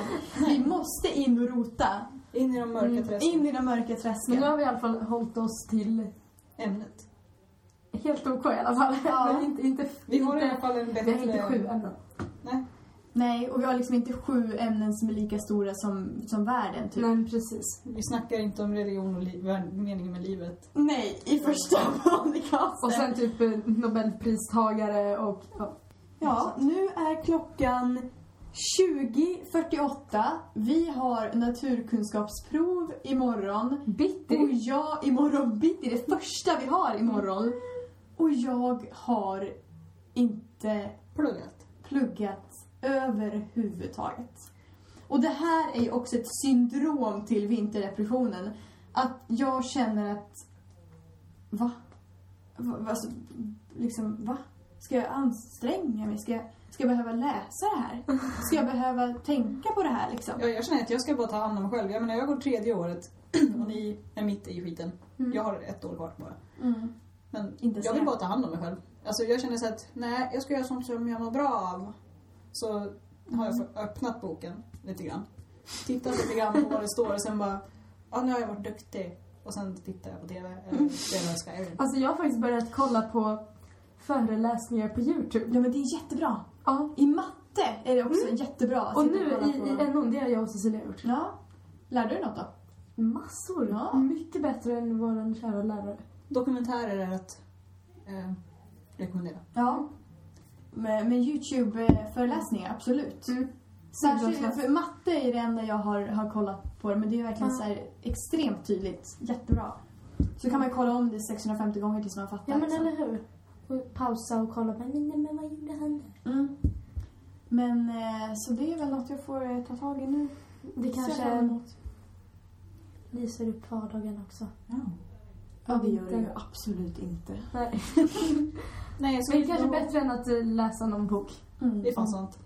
Speaker 2: Vi måste in och rota.
Speaker 1: In i de mörka
Speaker 3: Mm,
Speaker 1: träsken.
Speaker 2: In i de mörka
Speaker 3: Men nu
Speaker 2: träsken.
Speaker 3: har vi i alla fall hållit oss till
Speaker 1: Ämnet.
Speaker 3: helt OK i alla fall.
Speaker 2: Ja. [LAUGHS]
Speaker 3: Men inte, inte,
Speaker 1: Vi har i
Speaker 3: inte,
Speaker 1: alla fall en bättre...
Speaker 3: vi har inte sju ämnen.
Speaker 1: Nej.
Speaker 2: Och vi har liksom inte sju ämnen som är lika stora som, som världen, typ.
Speaker 3: Nej, precis.
Speaker 1: Vi snackar inte om religion och meningen med livet.
Speaker 2: Nej, i första podcasten.
Speaker 3: Och sen typ eh, Nobelpristagare och... Ja.
Speaker 2: Ja, nu är klockan 20.48. Vi har naturkunskapsprov imorgon.
Speaker 3: Bitti.
Speaker 2: Och jag, imorgon bitti, det första vi har imorgon. Och jag har inte
Speaker 1: Pluggat.
Speaker 2: pluggat överhuvudtaget. Och det här är ju också ett syndrom till vinterdepressionen. Att jag känner att... Va? va alltså, liksom, va? Ska jag anstränga mig? Ska jag, ska jag behöva läsa det här? Ska jag behöva tänka på det här liksom?
Speaker 1: Ja, jag känner att jag ska bara ta hand om mig själv. Jag menar, jag går tredje året [CLEARS THROAT] och ni är mitt i skiten.
Speaker 3: Mm.
Speaker 1: Jag har ett år kvar bara.
Speaker 2: Mm.
Speaker 1: Men
Speaker 2: Inte
Speaker 1: jag vill bara ta hand om mig själv. Alltså jag känner så att, nej, jag ska göra sånt som jag mår bra av. Så har jag för- öppnat boken lite grann. Tittat lite grann på vad det står och sen bara, ja nu har jag varit duktig. Och sen tittar jag på TV eller spelar Skyrim.
Speaker 3: Alltså jag har faktiskt börjat kolla på föreläsningar på Youtube.
Speaker 2: Ja men det är jättebra.
Speaker 3: Ja.
Speaker 2: I matte är det också jättebra att
Speaker 3: Och nu i,
Speaker 2: på.
Speaker 3: i NO, det har jag och Cecilia gjort.
Speaker 2: Ja. Lärde du något då?
Speaker 3: Massor.
Speaker 2: Ja.
Speaker 3: Mycket bättre än vår kära lärare.
Speaker 1: Dokumentärer är att eh, rekommendera.
Speaker 2: Ja. Med, med Youtube-föreläsningar, absolut.
Speaker 3: Mm.
Speaker 2: Särskilt, för matte är det enda jag har, har kollat på men det är verkligen
Speaker 3: Ja.
Speaker 2: så extremt tydligt. Jättebra. Så kan man kolla om det 650 gånger tills man fattar.
Speaker 3: Ja men
Speaker 2: liksom.
Speaker 3: eller hur? Och pausa och kolla. Men, men, men vad gjorde han?
Speaker 2: Mm. Men eh, så det är väl något jag får eh, ta tag i nu.
Speaker 3: Det kanske lyser upp vardagen också.
Speaker 1: Ja.
Speaker 2: Ja, det gör det ju absolut inte.
Speaker 3: Nej. [LAUGHS] [LAUGHS]
Speaker 1: Nej, så
Speaker 3: Men det är kanske bättre än att eh, läsa någon bok.
Speaker 2: Mm.
Speaker 1: Det är fan sant.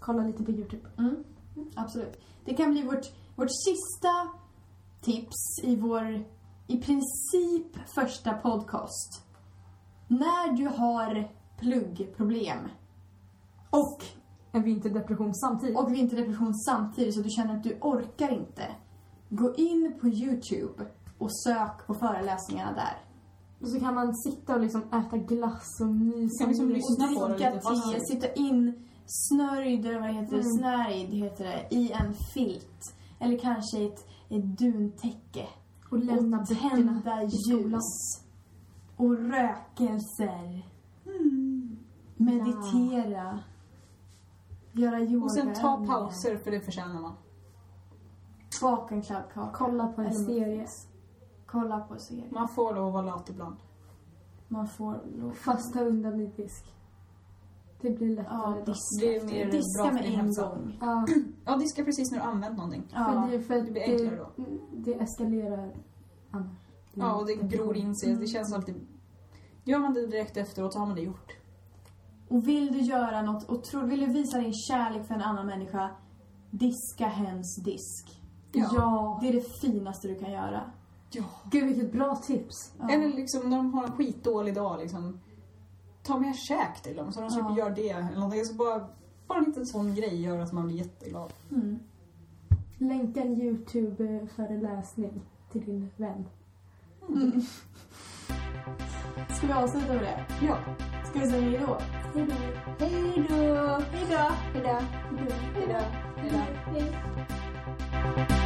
Speaker 3: Kolla lite på Youtube.
Speaker 2: Mm. Absolut. Det kan bli vårt, vårt sista tips i vår i princip första podcast. När du har pluggproblem och,
Speaker 3: En vinterdepression samtidigt.
Speaker 2: och vinterdepression samtidigt så du känner att du orkar inte. Gå in på Youtube och sök på föreläsningarna där.
Speaker 3: Och så kan man sitta och liksom äta glass och mysa.
Speaker 1: Kan liksom
Speaker 3: med-
Speaker 1: lyssna
Speaker 2: Och
Speaker 1: på
Speaker 2: dricka te, sitta in snörjd, eller vad heter det,
Speaker 3: Mm.
Speaker 2: snärjd heter det, i en filt. Eller kanske ett, ett duntäcke.
Speaker 3: Och lämna
Speaker 2: och tända ljus. Och rökelser. Meditera. Göra yoga.
Speaker 1: Och sen ta pauser för det förtjänar man.
Speaker 2: Baka en kladdkaka.
Speaker 3: Kolla på en serie.
Speaker 2: Kolla på en serie.
Speaker 1: Man får lov att vara lat ibland.
Speaker 2: Man får lov
Speaker 3: Fast ta undan din disk. Det blir lättare
Speaker 2: Ja, diska.
Speaker 1: Det är mer
Speaker 2: diska
Speaker 1: för
Speaker 2: med en gång. [CLEARS THROAT]
Speaker 3: Ja,
Speaker 1: Ja, diska precis när du använt någonting.
Speaker 3: för,
Speaker 2: Ja.
Speaker 3: det, för
Speaker 1: det blir enklare då.
Speaker 3: det, det eskalerar annars.
Speaker 1: Ja, och det gror in sig. Det känns alltid... Gör man det direkt efteråt så har man det gjort.
Speaker 2: Och vill du göra något och tror, vill du visa din kärlek för en annan människa, diska hens disk.
Speaker 3: Ja.
Speaker 2: Det är det finaste du kan göra.
Speaker 1: Ja.
Speaker 3: Gud vilket bra tips.
Speaker 2: Ja.
Speaker 1: Eller liksom när de har en skitdålig dag liksom. Ta med käk till dem så de slipper
Speaker 2: Ja.
Speaker 1: göra det. Eller någonting. Så bara, bara en liten sån grej gör att man blir jätteglad.
Speaker 2: Mm.
Speaker 3: Länka en YouTube-föreläsning till din vän.
Speaker 2: Mm. [LAUGHS] Ska vi avsluta med det?
Speaker 1: Ja.
Speaker 2: Ska vi säga hejdå?
Speaker 3: Hej då.
Speaker 1: Hej då!
Speaker 2: Hejdå!
Speaker 1: Hej då! Hej då! Hej då!